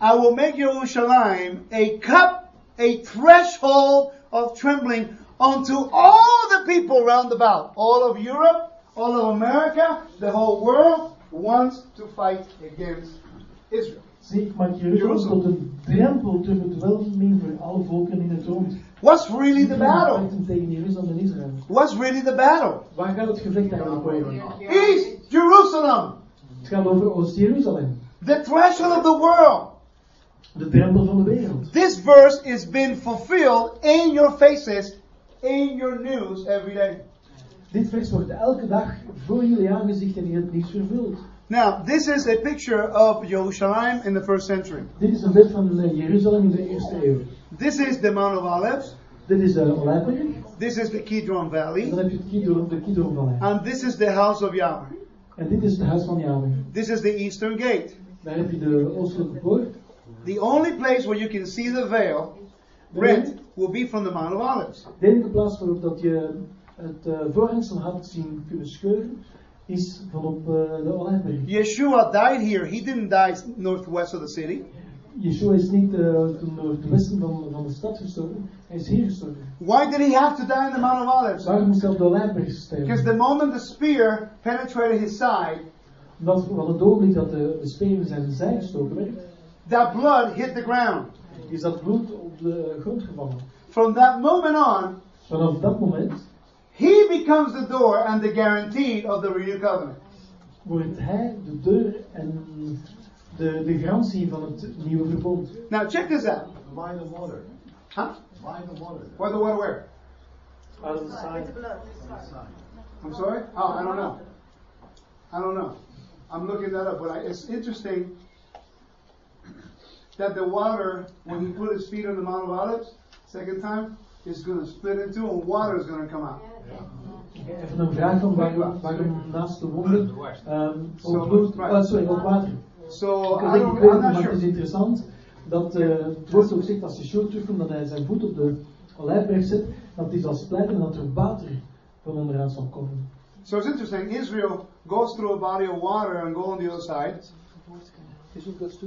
I will make Jerusalem a cup, a threshold of trembling unto all the people round about. All of Europe, all of America, the whole world wants to fight against Israel. Zie, ik maak Jeruzalem tot een drempel ter bedwelming voor alle volken in het rond. What's really the battle? What's really the battle? Waar gaat het gevecht eigenlijk over? East Jerusalem, Het gaat over Oost-Jeruzalem. the threshold of the world. De drempel van de wereld. This verse is being fulfilled in your faces, in your news every day. Dit vers wordt elke dag voor jullie aangezicht en in het nieuws vervuld. Now, this is a picture of Jerusalem in the first century. Dit is een beeld van Jeruzalem in de eerste eeuw. This is the Mount of Olives. Dit is de Olijfberg. This is the Kidron En Valley. dan heb je het Kidron, de Kidronvallei. And this is the house of Yahweh. En dit is het huis van Yahweh. This is the eastern gate. Daar heb je de oostelijke poort. The only place where you can see the veil rent will be from the Mount of Olives. De enige plaats waarop dat je het uh, voorhangsel had zien kunnen scheuren, is van op uh, de Olijfberg. Yeshua died here. He didn't die northwest of the city. Yeshua is niet uh, toen door het westen van, van de stad gestorven, hij is hier gestorven. Why did he have to die in the Mount of Olives? Waarom moest hij op de Olijfberg Because sterven? the moment the spear penetrated his side, Omdat van het ogenblik dat de, de speer in zijn zij gestoken werd, that blood hit the ground. is dat bloed op de grond gevallen. From that moment on, Vanaf dat moment he becomes the door and the guarantee of the renewed covenant. wordt hij de deur en de, de garantie van het nieuwe verbond. Now check this out. Line of water. Huh? Line of water. Where the water where? Out of the sign. I'm sorry? Oh, I don't know. I don't know. I'm looking that up, but I, it's interesting that the water, when he put his feet on the Mount of Olives, second time, is going to split in two and water is going to come out. Even een vraag van waarom, waarom naast de wonden um, ook bloed, right. oh, sorry, ook water. So Ik weet het, maar het is interessant dat eh, het woord ook zegt als Yeshua terugkomt dat hij zijn voet op de olijfberg zet, dat hij zal splijten en dat er water van onderaan zal komen. So it's interesting. Israel goes through a body of water and go on the other side.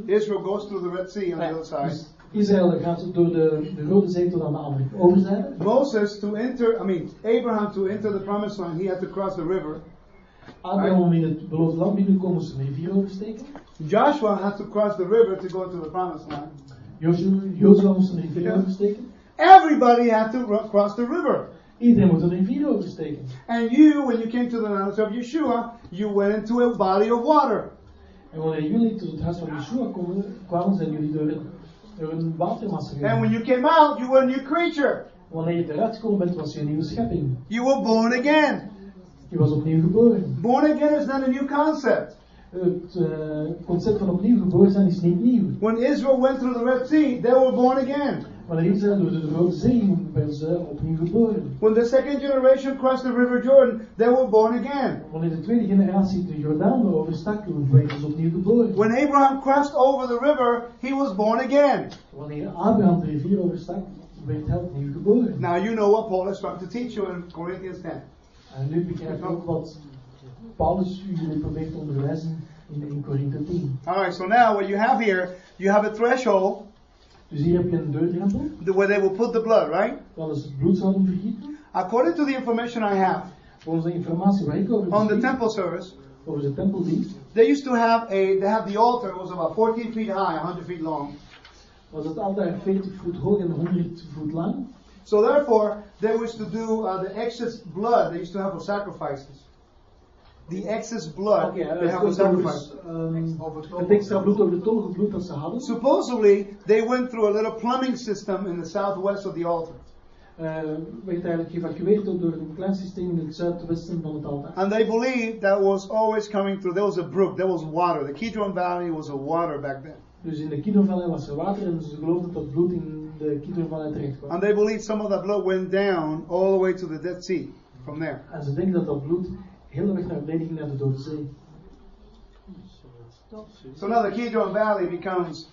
Israel goes through the Red Sea on the other side. Israël gaat door de, de Rode Zee tot aan de andere overzijde. Moses to enter, I mean, Abraham to enter the promised land, he had to cross the river. Abraham om in het beloofde land binnenkomen moest een rivier oversteken. Joshua had to cross the river to go to the promised land. Joshua moest een rivier oversteken. Everybody had to cross the river. Iedereen moet een rivier oversteken. And you, when you came to the land of Yeshua, you went into a body of water. En wanneer jullie tot het huis van Yeshua komen, kwamen, zijn jullie door een, door een watermassa And when you came out, you were a new creature. Wanneer je eruit bent, was je een nieuwe schepping. You were born again. Je was opnieuw geboren. Born again is not a new concept. Het eh, concept van opnieuw geboren zijn is niet nieuw. When Israel went through the Red Sea, they were born again. Wanneer Israël door de Rode Zee ging, werden ze opnieuw geboren. When the second generation crossed the River Jordan, they were born again. Wanneer de tweede generatie de Jordaan overstak, werden ze opnieuw. When Abraham crossed over the river, he was born again. Wanneer Abraham de rivier overstak, werd hij opnieuw geboren. Now you know what Paul is trying to teach you in Corinthians 10. En nu begrijp ook wat Paulus jullie probeert te onderwijzen in, in Korinthe 10. Alright, so now what you have here, you have a threshold Dus hier heb je een deurdrempel, the- where they will put the blood, right? waar ze het bloed zouden vergieten. According to the information I have Volgens de informatie waar ik over on the temple service, over de tempeldienst, they used to have a, they have the altar, it was about 14 feet high, 100 feet long. was het altaar 40 voet hoog en 100 voet lang. So therefore, they used to do uh, the excess blood they used to have for sacrifices. The excess blood Oké, they have for het, over, sacrifice. ehm, het extra bloed over het tollige bloed dat ze hadden, Supposedly, they went through a little plumbing system in the southwest of the altar. eh, werd eigenlijk geëvacueerd door een klein systeem in het zuidwesten van het altaar. And they believed that was always coming through. There was a brook, there was water. The Kidron Valley was a water back then. Dus in de Kidronvallei was er water en ze geloofden dat bloed in de Kidronvallei terecht kwam. And they believed some of that blood went down all the way to the Dead Sea from there. En ze denken dat dat bloed heel de weg naar beneden ging naar de Dode Zee. So now the Kidron Valley becomes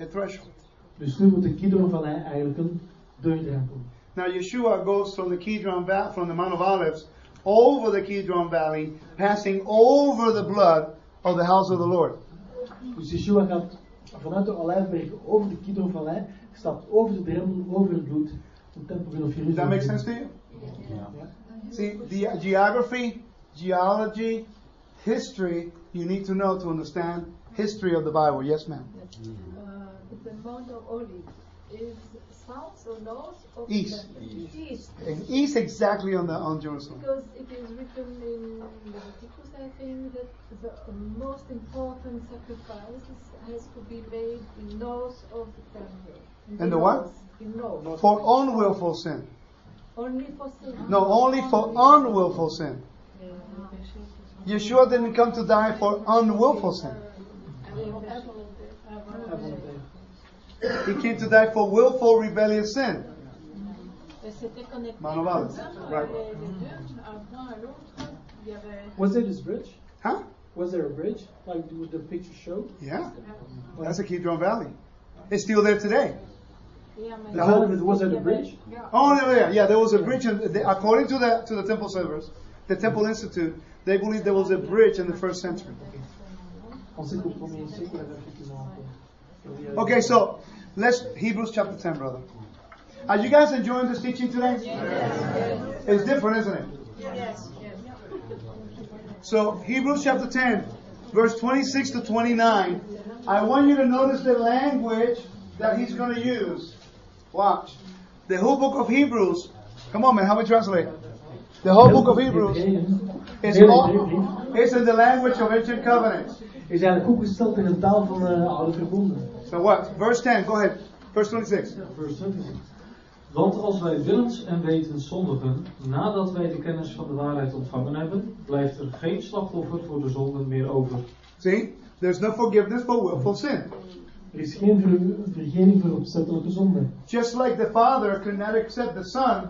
a threshold. Dus nu wordt de Kidronvallei eigenlijk een deurdrempel. Now Yeshua goes from the Kidron Valley, from the Mount of Olives, over the Kidron Valley, passing over the blood of the house of the Lord. Dus Yeshua gaat vanuit de Olijfberg over de Kidronvallei, stapt over de drempel, over het bloed, de tempel van Does Jeruzalem. that make sense to you? See, the geography, geology, history, you need to know to understand history of the Bible. Yes, ma'am. Uh, the Mount of Olives is south or north of East. the east East exactly on the on Jerusalem. because it is written in Leviticus I think that the most important sacrifice has to be made in north of the temple. In And the what? north, In north. For unwillful sin. Only for sin. No, only for unwillful sin. Yeshua didn't come to die for unwillful sin. He came to die for willful rebellious sin. C'était connecté. Of Olives. Right. Les les deux, un point à l'autre, il y avait. Was there this bridge? Huh? Was there a bridge, like the, the picture showed? Yeah. That's the Kidron Valley. It's still there today. Même The whole- was y a bridge? Oh yeah, yeah, yeah. There was a bridge, and the, according to the to the temple servers, the Temple Institute, they believe there was a bridge in the first century. On sait qu'au premier siècle, il y avait effectivement un pont. Okay, so let's Hebrews chapter ten, brother. Are you guys enjoying this teaching today? It's different, isn't it? Yes, yes. So Hebrews chapter ten, verse twenty-six to twenty-nine. I want you to notice the language that he's going to use. Watch. The whole book of Hebrews. Come on, man. How we translate? The whole book of Hebrews is all, it's in the language of ancient covenants. is eigenlijk opgesteld in een taal van de oude verbonden. So what? Verse 10, go ahead. Verse 26. Vers 20. Want als wij willens en wetens zondigen, nadat wij de kennis van de waarheid ontvangen hebben, blijft er geen slachtoffer voor de zonden meer over. See? There's no forgiveness for willful sin. Er is geen ver- vergeving voor opzettelijke zonde. Just like the father could not accept the son,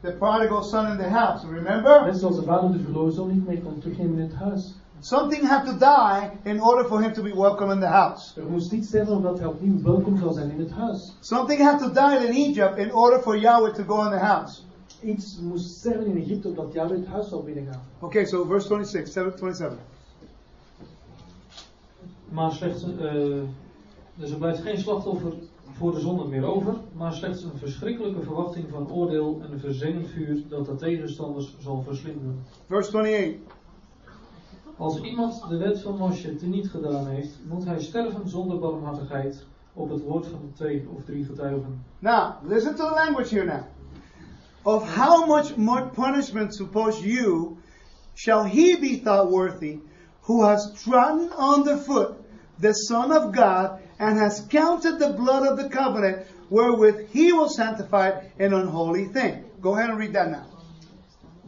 the prodigal son in the house. Remember? Net zoals de vader de verloren zoon niet meer kon terugnemen in het huis. Something had to die in order for him to be welcome in the house. Er moest iets sterven omdat hij opnieuw welkom zou zijn in het huis. Something had to die in Egypt in order for Yahweh to go in the house. Iets moest sterven in Egypte opdat Yahweh het huis zou binnengaan. Okay, so verse 26, 7, 27. Maar slechts, eh, dus er blijft geen slachtoffer voor de zonde meer over, maar slechts een verschrikkelijke verwachting van oordeel en een verzengend vuur dat de tegenstanders zal verslinden. Verse 28. Als iemand de wet van Mosje teniet gedaan heeft, moet hij sterven zonder barmhartigheid op het woord van de twee of drie getuigen. Now, listen to the language here now. Of how much more punishment suppose you shall he be thought worthy, who has trodden underfoot the Son of God and has counted the blood of the covenant wherewith he was sanctified an unholy thing. Go ahead and read that now.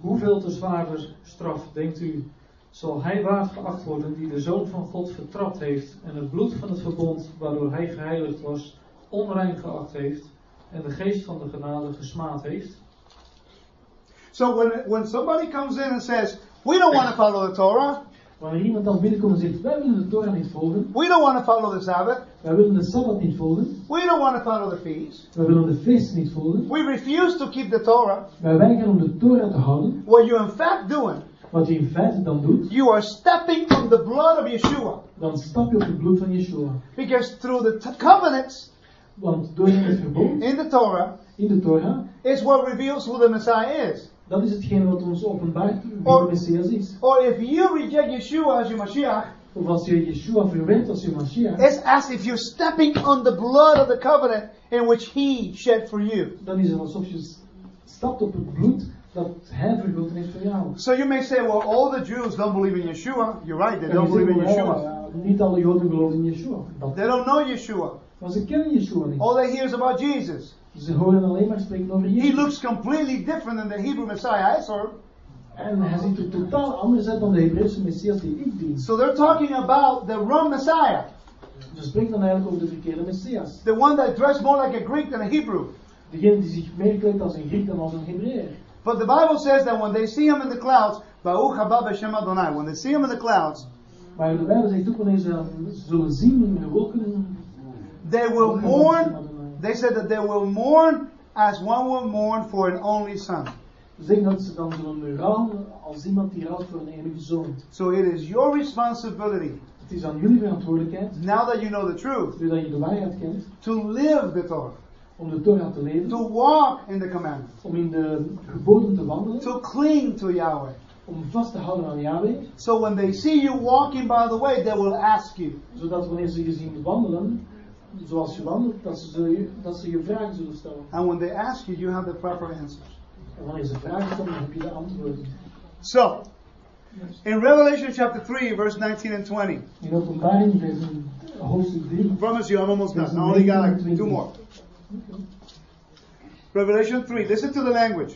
Hoeveel te zwaarder straf, denkt u, zal hij waard geacht worden die de Zoon van God vertrapt heeft en het bloed van het verbond waardoor hij geheiligd was, onrein geacht heeft en de geest van de genade gesmaad heeft? So when, when somebody comes in and says, we don't want to follow the Torah, Wanneer iemand dan binnenkomt en zegt, wij willen de Torah niet volgen, we don't want to follow the Sabbath, wij willen de Sabbat niet volgen, we don't want to follow the feast, wij willen de feesten niet volgen, we refuse to keep the Torah, wij weigeren om de Torah te houden, what you're in fact doing, wat je in feite dan doet, you are stepping on the blood of Yeshua. dan stap je op het bloed van Yeshua. Because through the covenants Want door het verbond in the Torah in de Torah, is what reveals who the Messiah is. Dat is hetgeen wat ons openbaart wie Or- de Messias is. Or if you reject Yeshua as your Mashiach, Of als je Yeshua verwerpt als je Mashiach, it's as if you're stepping on the blood of the covenant in which He shed for you. dan is het alsof je stapt op het bloed dat hij vergoten heeft voor jou. So you may say, well, all the Jews don't believe in Yeshua. You're right, they En don't believe in wel, Yeshua. ja, niet alle Joden geloven in Yeshua. Dat, They don't know Yeshua. maar ze kennen Yeshua niet. All they hear is about Jesus. Ze horen alleen maar spreken over He Jezus. looks completely different than the Hebrew Messiah I serve. En hij ziet er totaal anders uit dan de Hebreeuwse Messias die ik dien. So they're talking about the wrong Messiah, Ze spreken dan eigenlijk over de verkeerde Messias. the one that dressed more like a Greek than a Hebrew. Degene die zich meer kleedt als een Griek dan als een Hebreeër. But the Bible says that when they see him in the clouds, Baruch haba b'shem Adonai, when they see him in the clouds, Maar de Bijbel zegt ook wanneer ze zullen zien in de wolken. they will mourn. They said that they will mourn as one will mourn for an only son. Zeggen dat ze dan zullen rouwen als iemand die rouwt voor een enige zoon. So it is your responsibility, Het is aan jullie verantwoordelijkheid, now that you know the truth, nu dat je de waarheid kent, to live the Torah, om de Torah te leven, to walk in the commandments, om in de geboden te wandelen, to cling to Yahweh. om vast te houden aan Yahweh, So when they see you walking by the way, they will ask you. zodat wanneer ze je zien wandelen, zoals je wandelt, dat ze, je- dat ze je vragen zullen stellen. And when they ask you, you have the proper answers. En wanneer ze vragen stellen, dan heb je de antwoorden. So, in Revelation chapter 3, verse 19 and 20, In openbaring, hoofdstuk 3, I promise you, I'm almost done. I only got like two more. Revelation 3, listen to the language.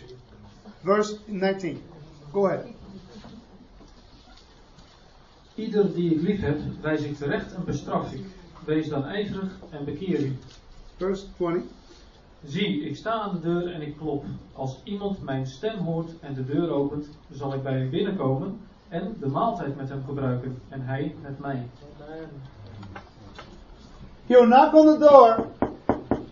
Verse 19. Go ahead. Ieder die ik lief heb, wijs ik terecht en bestraf ik. Wees dan ijverig en bekeer u. Verse 20. Zie, ik sta aan de deur en ik klop. Als iemand mijn stem hoort en de deur opent, zal ik bij hem binnenkomen en de maaltijd met hem gebruiken en hij met mij. He'll knock on the door,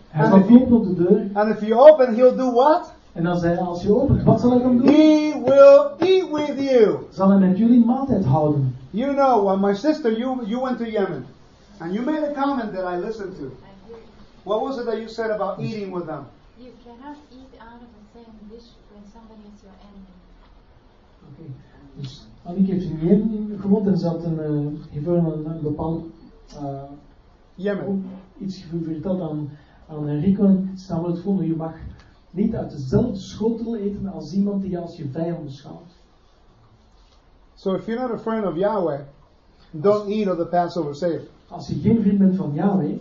Hij zal kloppen op de deur. and if you open, he'll do what? En als, hij, als je opent, wat zal hij dan doen? He will eat with you. Zal hij met jullie maaltijd houden? You know, when my sister, you, you went to Yemen, and you made a comment that I listened to. What was it that you said about eating with them? You cannot eat out of the same dish when somebody is your enemy. Oké. Dus Annick heeft in Jemen gewoond en ze had een, eh, wel een, een bepaald eh, Yemen. ook iets verteld aan, aan Enrico. En het staat wel het volgende: je mag niet uit dezelfde schotel eten als iemand die je als je vijand beschouwt. So if you're not a friend of Yahweh, don't eat of the Passover Seder. Als je geen vriend bent van Yahweh,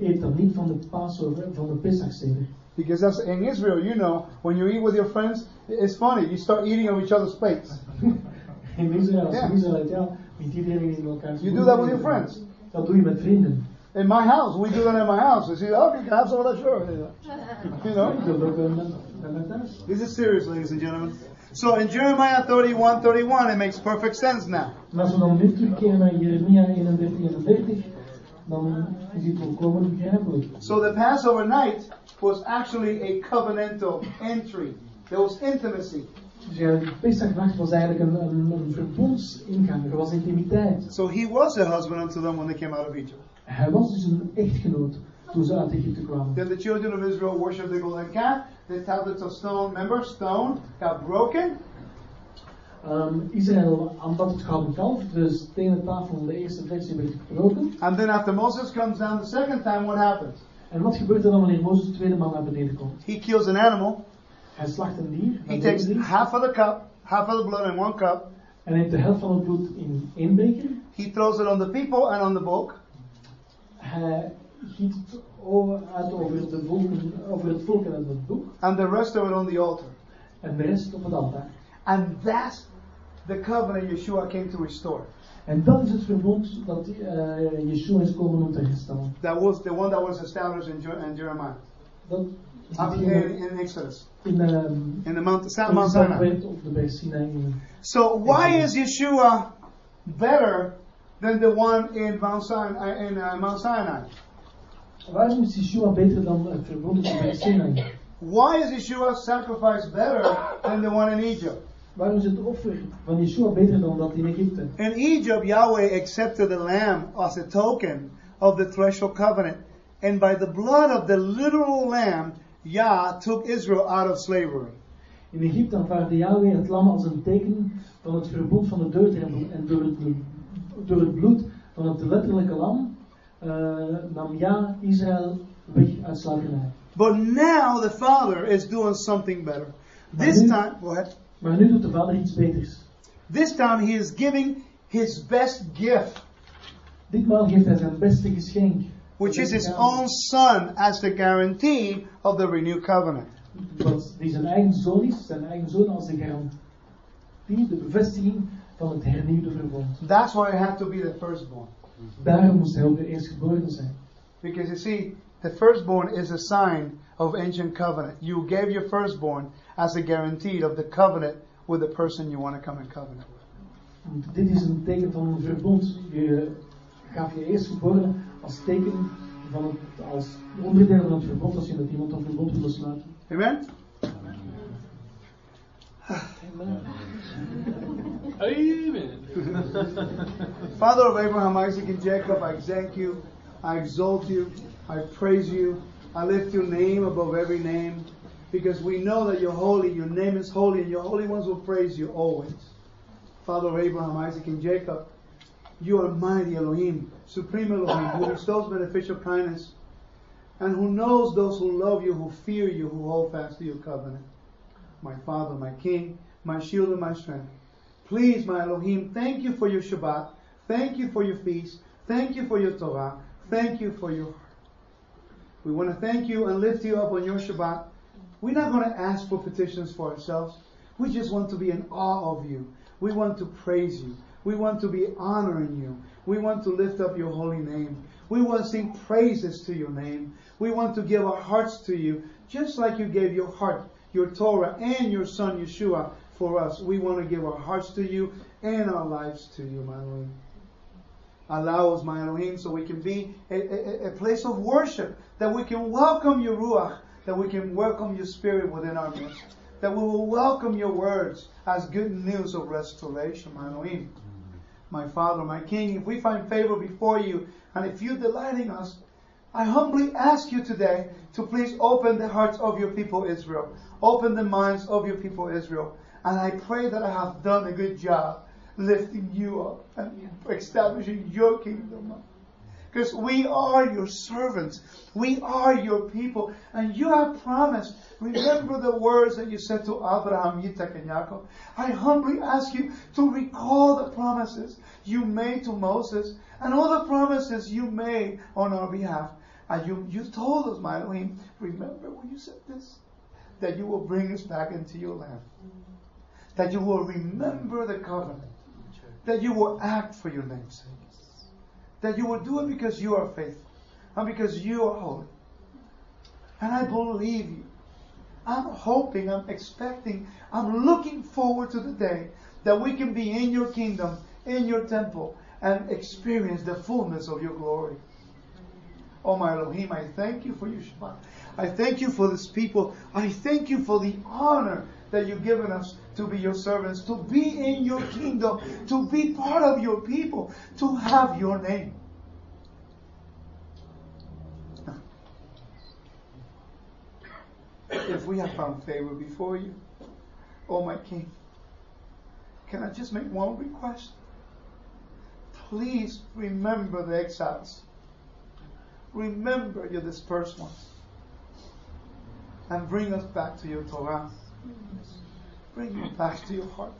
eet dan niet van de Passover, van de Pesachseder. Because that's in Israel, you know, when you eat with your friends, it's funny. You start eating of each other's plates. In Israël, Ja. in Israël, ja, niet iedereen in elkaar. You do that with your friends. Dat doe je met vrienden. In my house, we do that in my house. You see, oh, okay, can have some of that? Sure. You know. Ik doe dat ook bij mijn, bij mijn thuis. This is serious, ladies and gentlemen. So in Jeremiah 31, 31, it makes perfect sense now. En we dan terugkeren naar Jeremia 31, 31, dan is het volkomen begrijpelijk. So the Passover night was actually a covenantal entry. There was intimacy. Dus ja, de Pesachnacht was eigenlijk een, een, een verbondsingang, er was intimiteit. So he was a husband unto them when they came out of Egypt. Hij was dus een echtgenoot toen ze uit Egypte kwamen. Then the children of Israel worshipped the golden calf. The tablets of stone, remember, stone got broken. Ehm, Israël aanbad het gouden kalf, de stenen tafel van de eerste versie werd gebroken. And then after Moses comes down the second time, what happens? En wat gebeurt er dan wanneer Mozes de tweede man naar beneden komt? He kills an animal. Hij slacht een dier, He takes dier, half of the cup, half of the blood in one cup, En neemt de helft van het bloed in één beker. He throws it on the people and on the book. Hij giet over, uit over, de volken, over het volk en het boek. And the rest of it on the altar. En de rest op het altaar. And that's the covenant Yeshua came to restore. En dat is het verbond dat uh, Yeshua is komen om te herstellen. That was the one that was established in, Jer- in Jeremiah. Dat Up here in Exodus. in, um, In the Mount, Sa- in Mount Sinai. werd op de berg Sinai. in- So why is Yeshua better than the one in Mount Sinai? In, uh, Mount Sinai? Waarom is Yeshua beter dan het verbond de Sinai? Why is Yeshua's sacrifice better than the one in Egypt? Waarom is het offer van Yeshua beter dan dat in Egypte? In Egypt, Yahweh accepted the lamb as a token of the threshold covenant. And by the blood of the literal lamb, Yah took Israel out of slavery. In Egypte aanvaarde Yahweh het lam als een teken van het verbond van de deurtempel. En door het, door het bloed van het letterlijke lam Uh, nam Yah Israël weg uit slavernij. But now the Father is doing something better. This time, go ahead. Maar nu doet de vader iets beters. This time he is giving his best gift, Ditmaal geeft hij zijn beste geschenk. which is his own son, as the guarantee of the renewed covenant. Wat die zijn eigen zoon is, zijn eigen zoon als de garantie, de bevestiging van het hernieuwde verbond. That's why he had to be the firstborn. Daarom moest hij ook de eerstgeborene zijn. Because you see, the firstborn is a sign of ancient covenant. You gave your firstborn as a guarantee of the covenant with the person you want to come in covenant with. Dit is een teken van een verbond. Je gaf je eerstgeborene als teken van het, als onderdeel van het verbond als je met iemand een verbond wil sluiten. Amen? Father of Abraham, Isaac, and Jacob, I thank you, I exalt you, I praise you, I lift your name above every name, because we know that you're holy, your name is holy, and your holy ones will praise you always. Father of Abraham, Isaac, and Jacob, you are mighty Elohim, supreme Elohim, who bestows beneficial kindness, and who knows those who love you, who fear you, who hold fast to your covenant. My Father, my King, my shield and my strength. Please, my Elohim, thank you for your Shabbat. Thank you for your feast. Thank you for your Torah. Thank you for your heart. We want to thank you and lift you up on your Shabbat. We're not going to ask for petitions for ourselves. We just want to be in awe of you. We want to praise you. We want to be honoring you. We want to lift up your holy name. We want to sing praises to your name. We want to give our hearts to you, just like you gave your heart, your Torah, and your son Yeshua for us. We want to give our hearts to you and our lives to you, my Elohim. Allow us, my Elohim, so we can be a, a, a place of worship, that we can welcome your Ruach, that we can welcome your Spirit within our midst, that we will welcome your words as good news of restoration, my Elohim. My Father, my King, if we find favor before you, and if you delight in us, I humbly ask you today to please open the hearts of your people Israel. Open the minds of your people Israel. And I pray that I have done a good job lifting you up and establishing your kingdom. Because we are your servants. We are your people. And you have promised. Remember the words that you said to Abraham, Yitzhak, and Yaakov. I humbly ask you to recall the promises you made to Moses and all the promises you made on our behalf. And you, you told us, my Elohim, remember when you said this? That you will bring us back into your land. That you will remember the covenant. That you will act for your name's sake. That you will do it because you are faithful and because you are holy. And I believe you. I'm hoping, I'm expecting, I'm looking forward to the day that we can be in your kingdom, in your temple, and experience the fullness of your glory. Oh, my Elohim, I thank you for your Shabbat. I thank you for this people. I thank you for the honor that you've given us to be your servants, to be in your kingdom, to be part of your people, to have your name. If we have found favor before you, oh my King, can I just make one request? Please remember the exiles. Remember your dispersed ones. And bring us back to your Torah. Bring us back to your heart.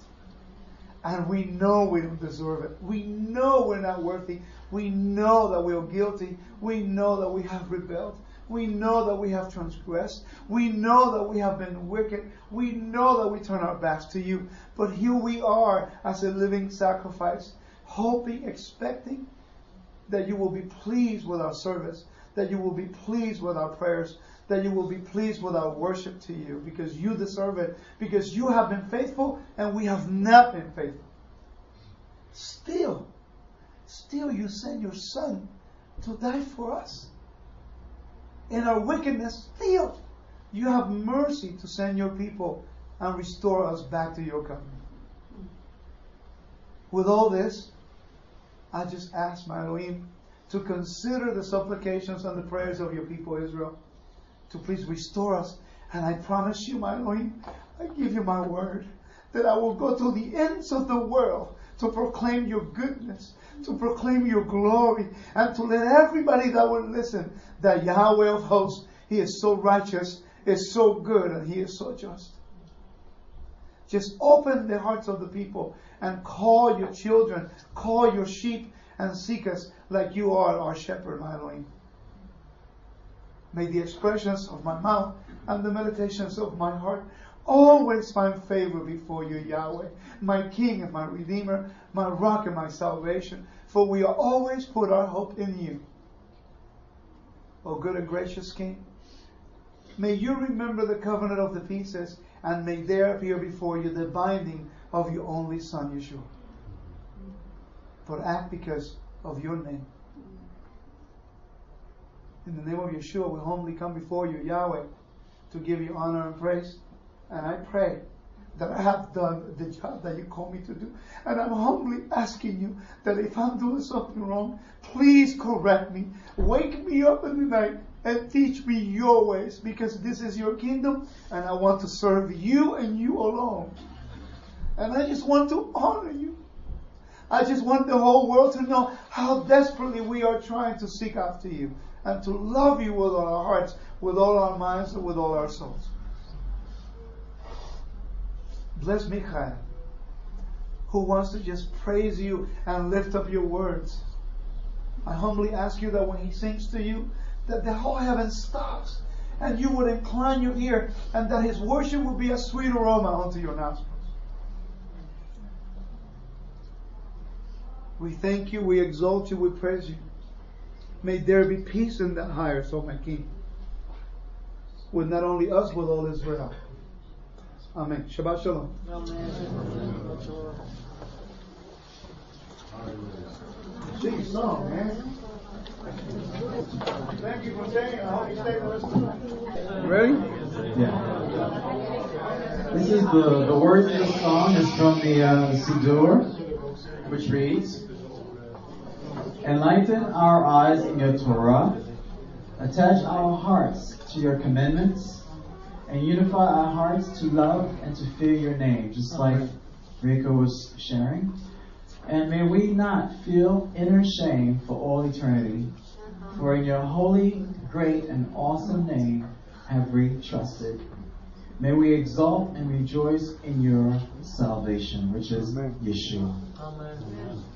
And we know we don't deserve it. We know we're not worthy. We know that we're guilty. We know that we have rebelled. We know that we have transgressed. We know that we have been wicked. We know that we turn our backs to you. But here we are as a living sacrifice, hoping, expecting that you will be pleased with our service, that you will be pleased with our prayers, that you will be pleased with our worship to you because you deserve it, because you have been faithful and we have not been faithful. Still, still you send your son to die for us. In our wickedness, still, you have mercy to send your people and restore us back to your covenant. With all this, I just ask my Elohim to consider the supplications and the prayers of your people Israel, to please restore us. And I promise you, my Elohim, I give you my word that I will go to the ends of the world to proclaim your goodness, to proclaim your glory, and to let everybody that will listen that Yahweh of hosts, He is so righteous, is so good, and He is so just. Just open the hearts of the people and call your children, call your sheep, and seek us like you are our shepherd, my Elohim. May the expressions of my mouth and the meditations of my heart always find favor before you, Yahweh, my King and my Redeemer, my rock and my salvation, for we always put our hope in you. O good and gracious King, may you remember the covenant of the pieces, and may there appear before you the binding of your only Son, Yeshua. But act because of your name. In the name of Yeshua, we humbly come before you, Yahweh, to give you honor and praise. And I pray that I have done the job that you call me to do. And I'm humbly asking you that if I'm doing something wrong, please correct me. Wake me up in the night and teach me your ways because this is your kingdom and I want to serve you and you alone. And I just want to honor you. I just want the whole world to know how desperately we are trying to seek after you and to love you with all our hearts, with all our minds, and with all our souls. Bless Michael, who wants to just praise you and lift up your words. I humbly ask you that when he sings to you, that the whole heaven stops and you would incline your ear and that his worship would be a sweet aroma unto your nostrils. We thank you, we exalt you, we praise you. May there be peace in that higher, so my King. With not only us, with all Israel. Amen. Shabbat Shalom. Big song, man. Thank you for saying. I hope you stay the rest of. Ready? Yeah. This is the, the words of the song is from the uh, Siddur, which reads, Enlighten our eyes in your Torah, attach our hearts to your commandments, and unify our hearts to love and to fear your name, just like Rico was sharing. And may we not feel inner shame for all eternity, for in your holy, great, and awesome name have we trusted. May we exalt and rejoice in your salvation, which is Amen. Yeshua. Amen. Amen.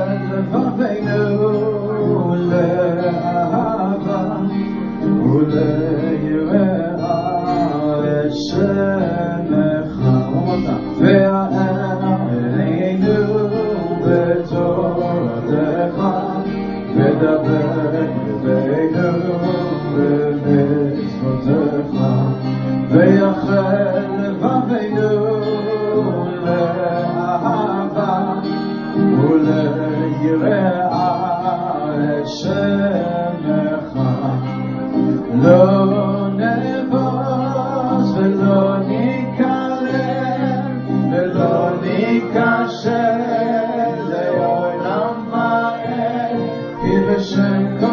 innocent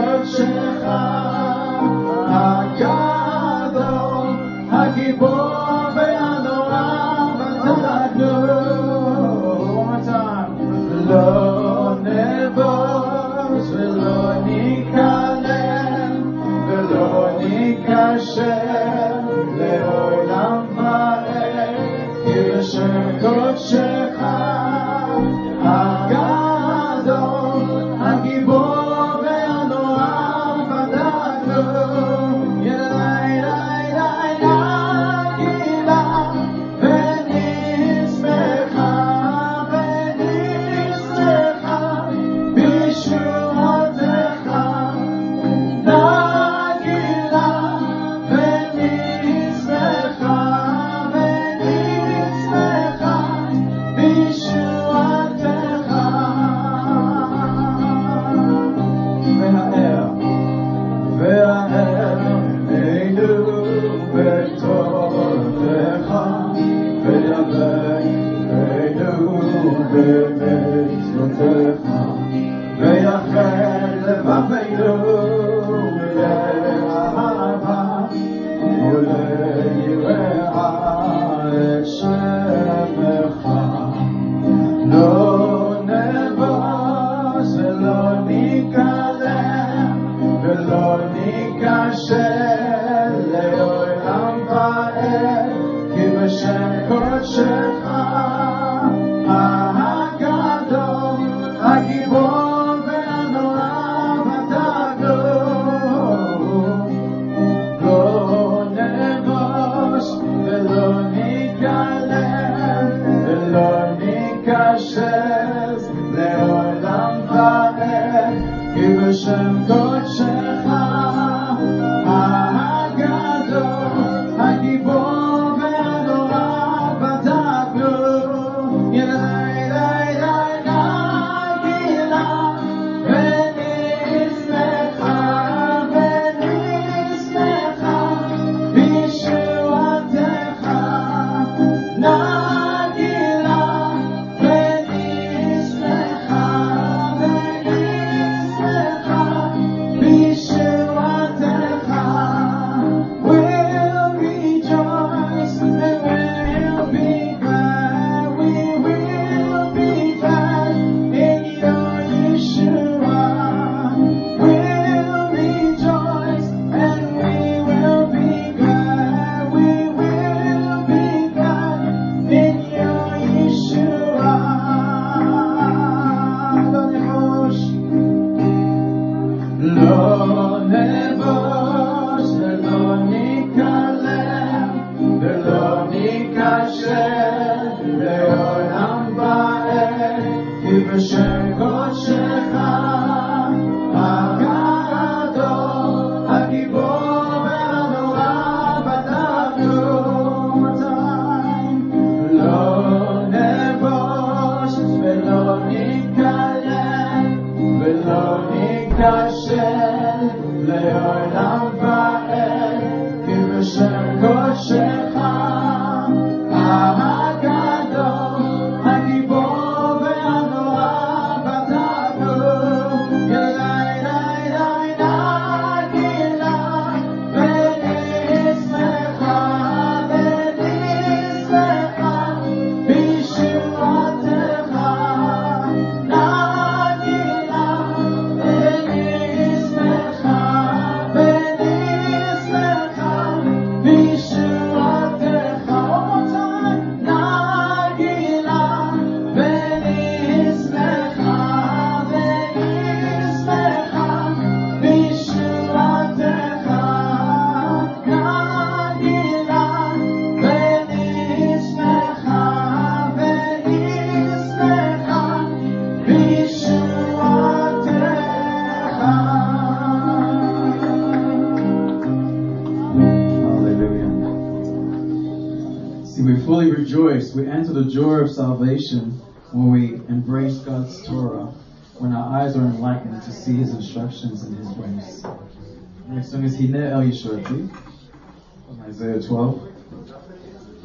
El from Isaiah 12.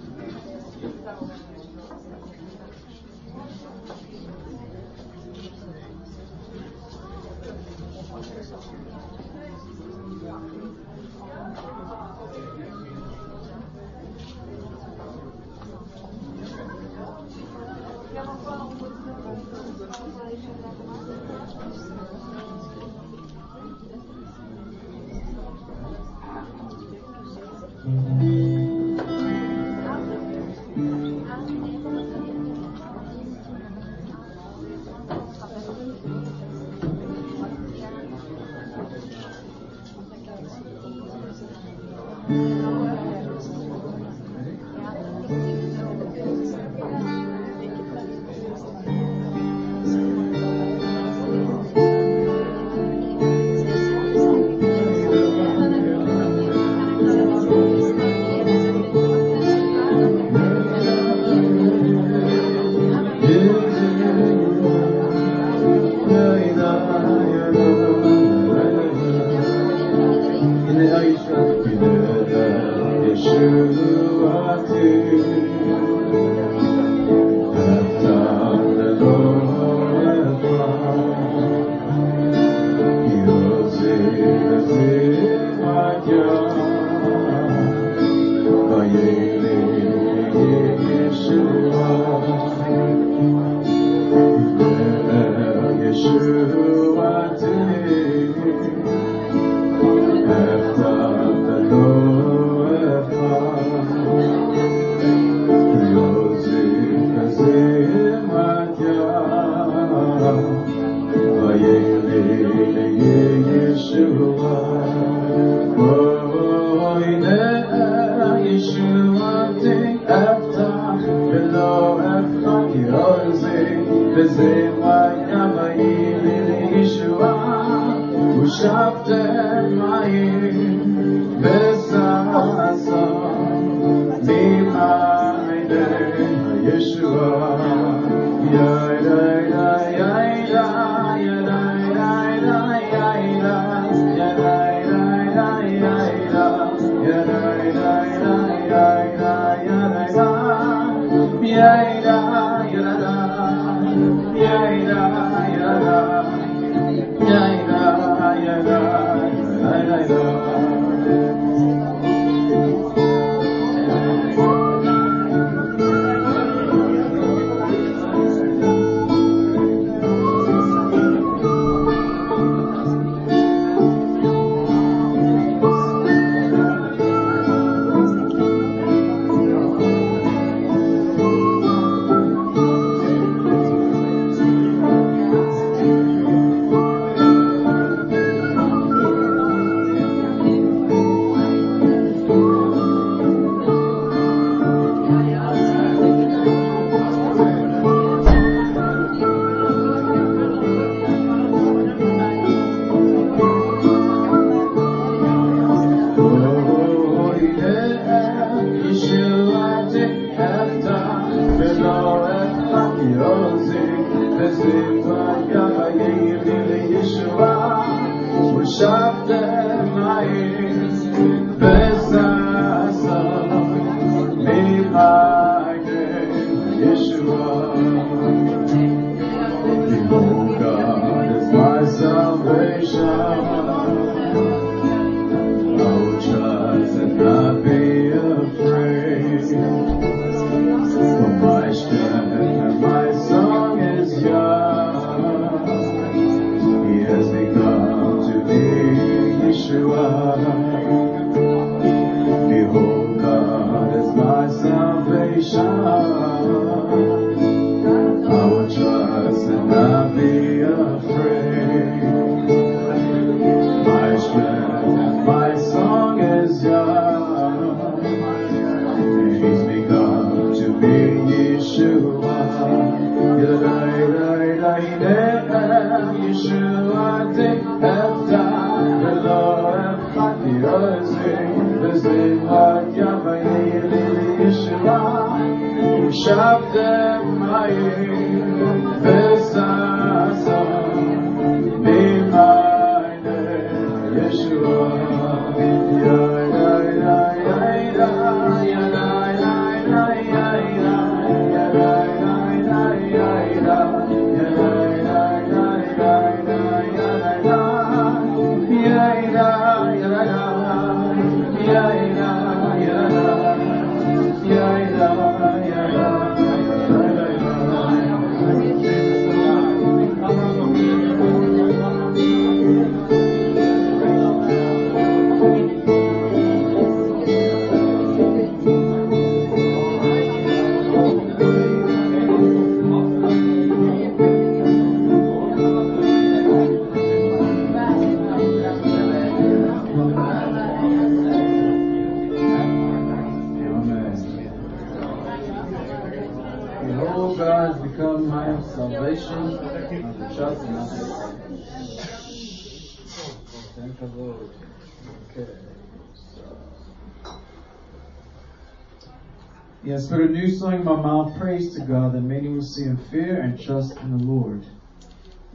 Fear and trust in the Lord.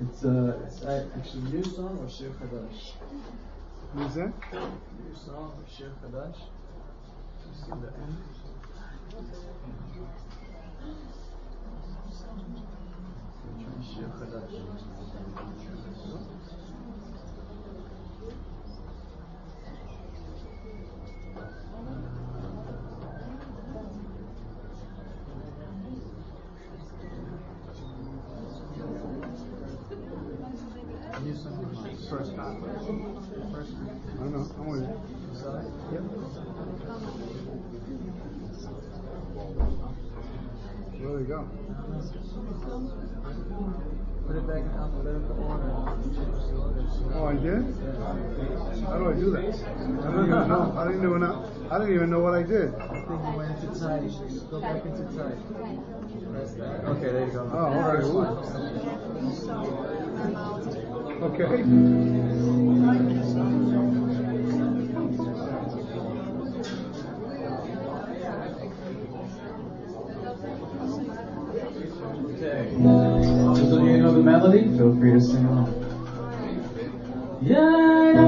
It's, uh, it's actually a new song or Shir Chadash? Who's that? New song or Shir Chadash? You see the end? Shir Chadash. First time. I know. I'm with you. Yep. There you go. Put it back in alphabetical order. Oh, I did? How do I do that? I don't even know. I didn't even know. I didn't even know what I did. I think you went into type. Go back into type. Okay, there you go. Oh, all right. Ooh. Okay. Okay. Those of you know the melody, feel free to sing along. Let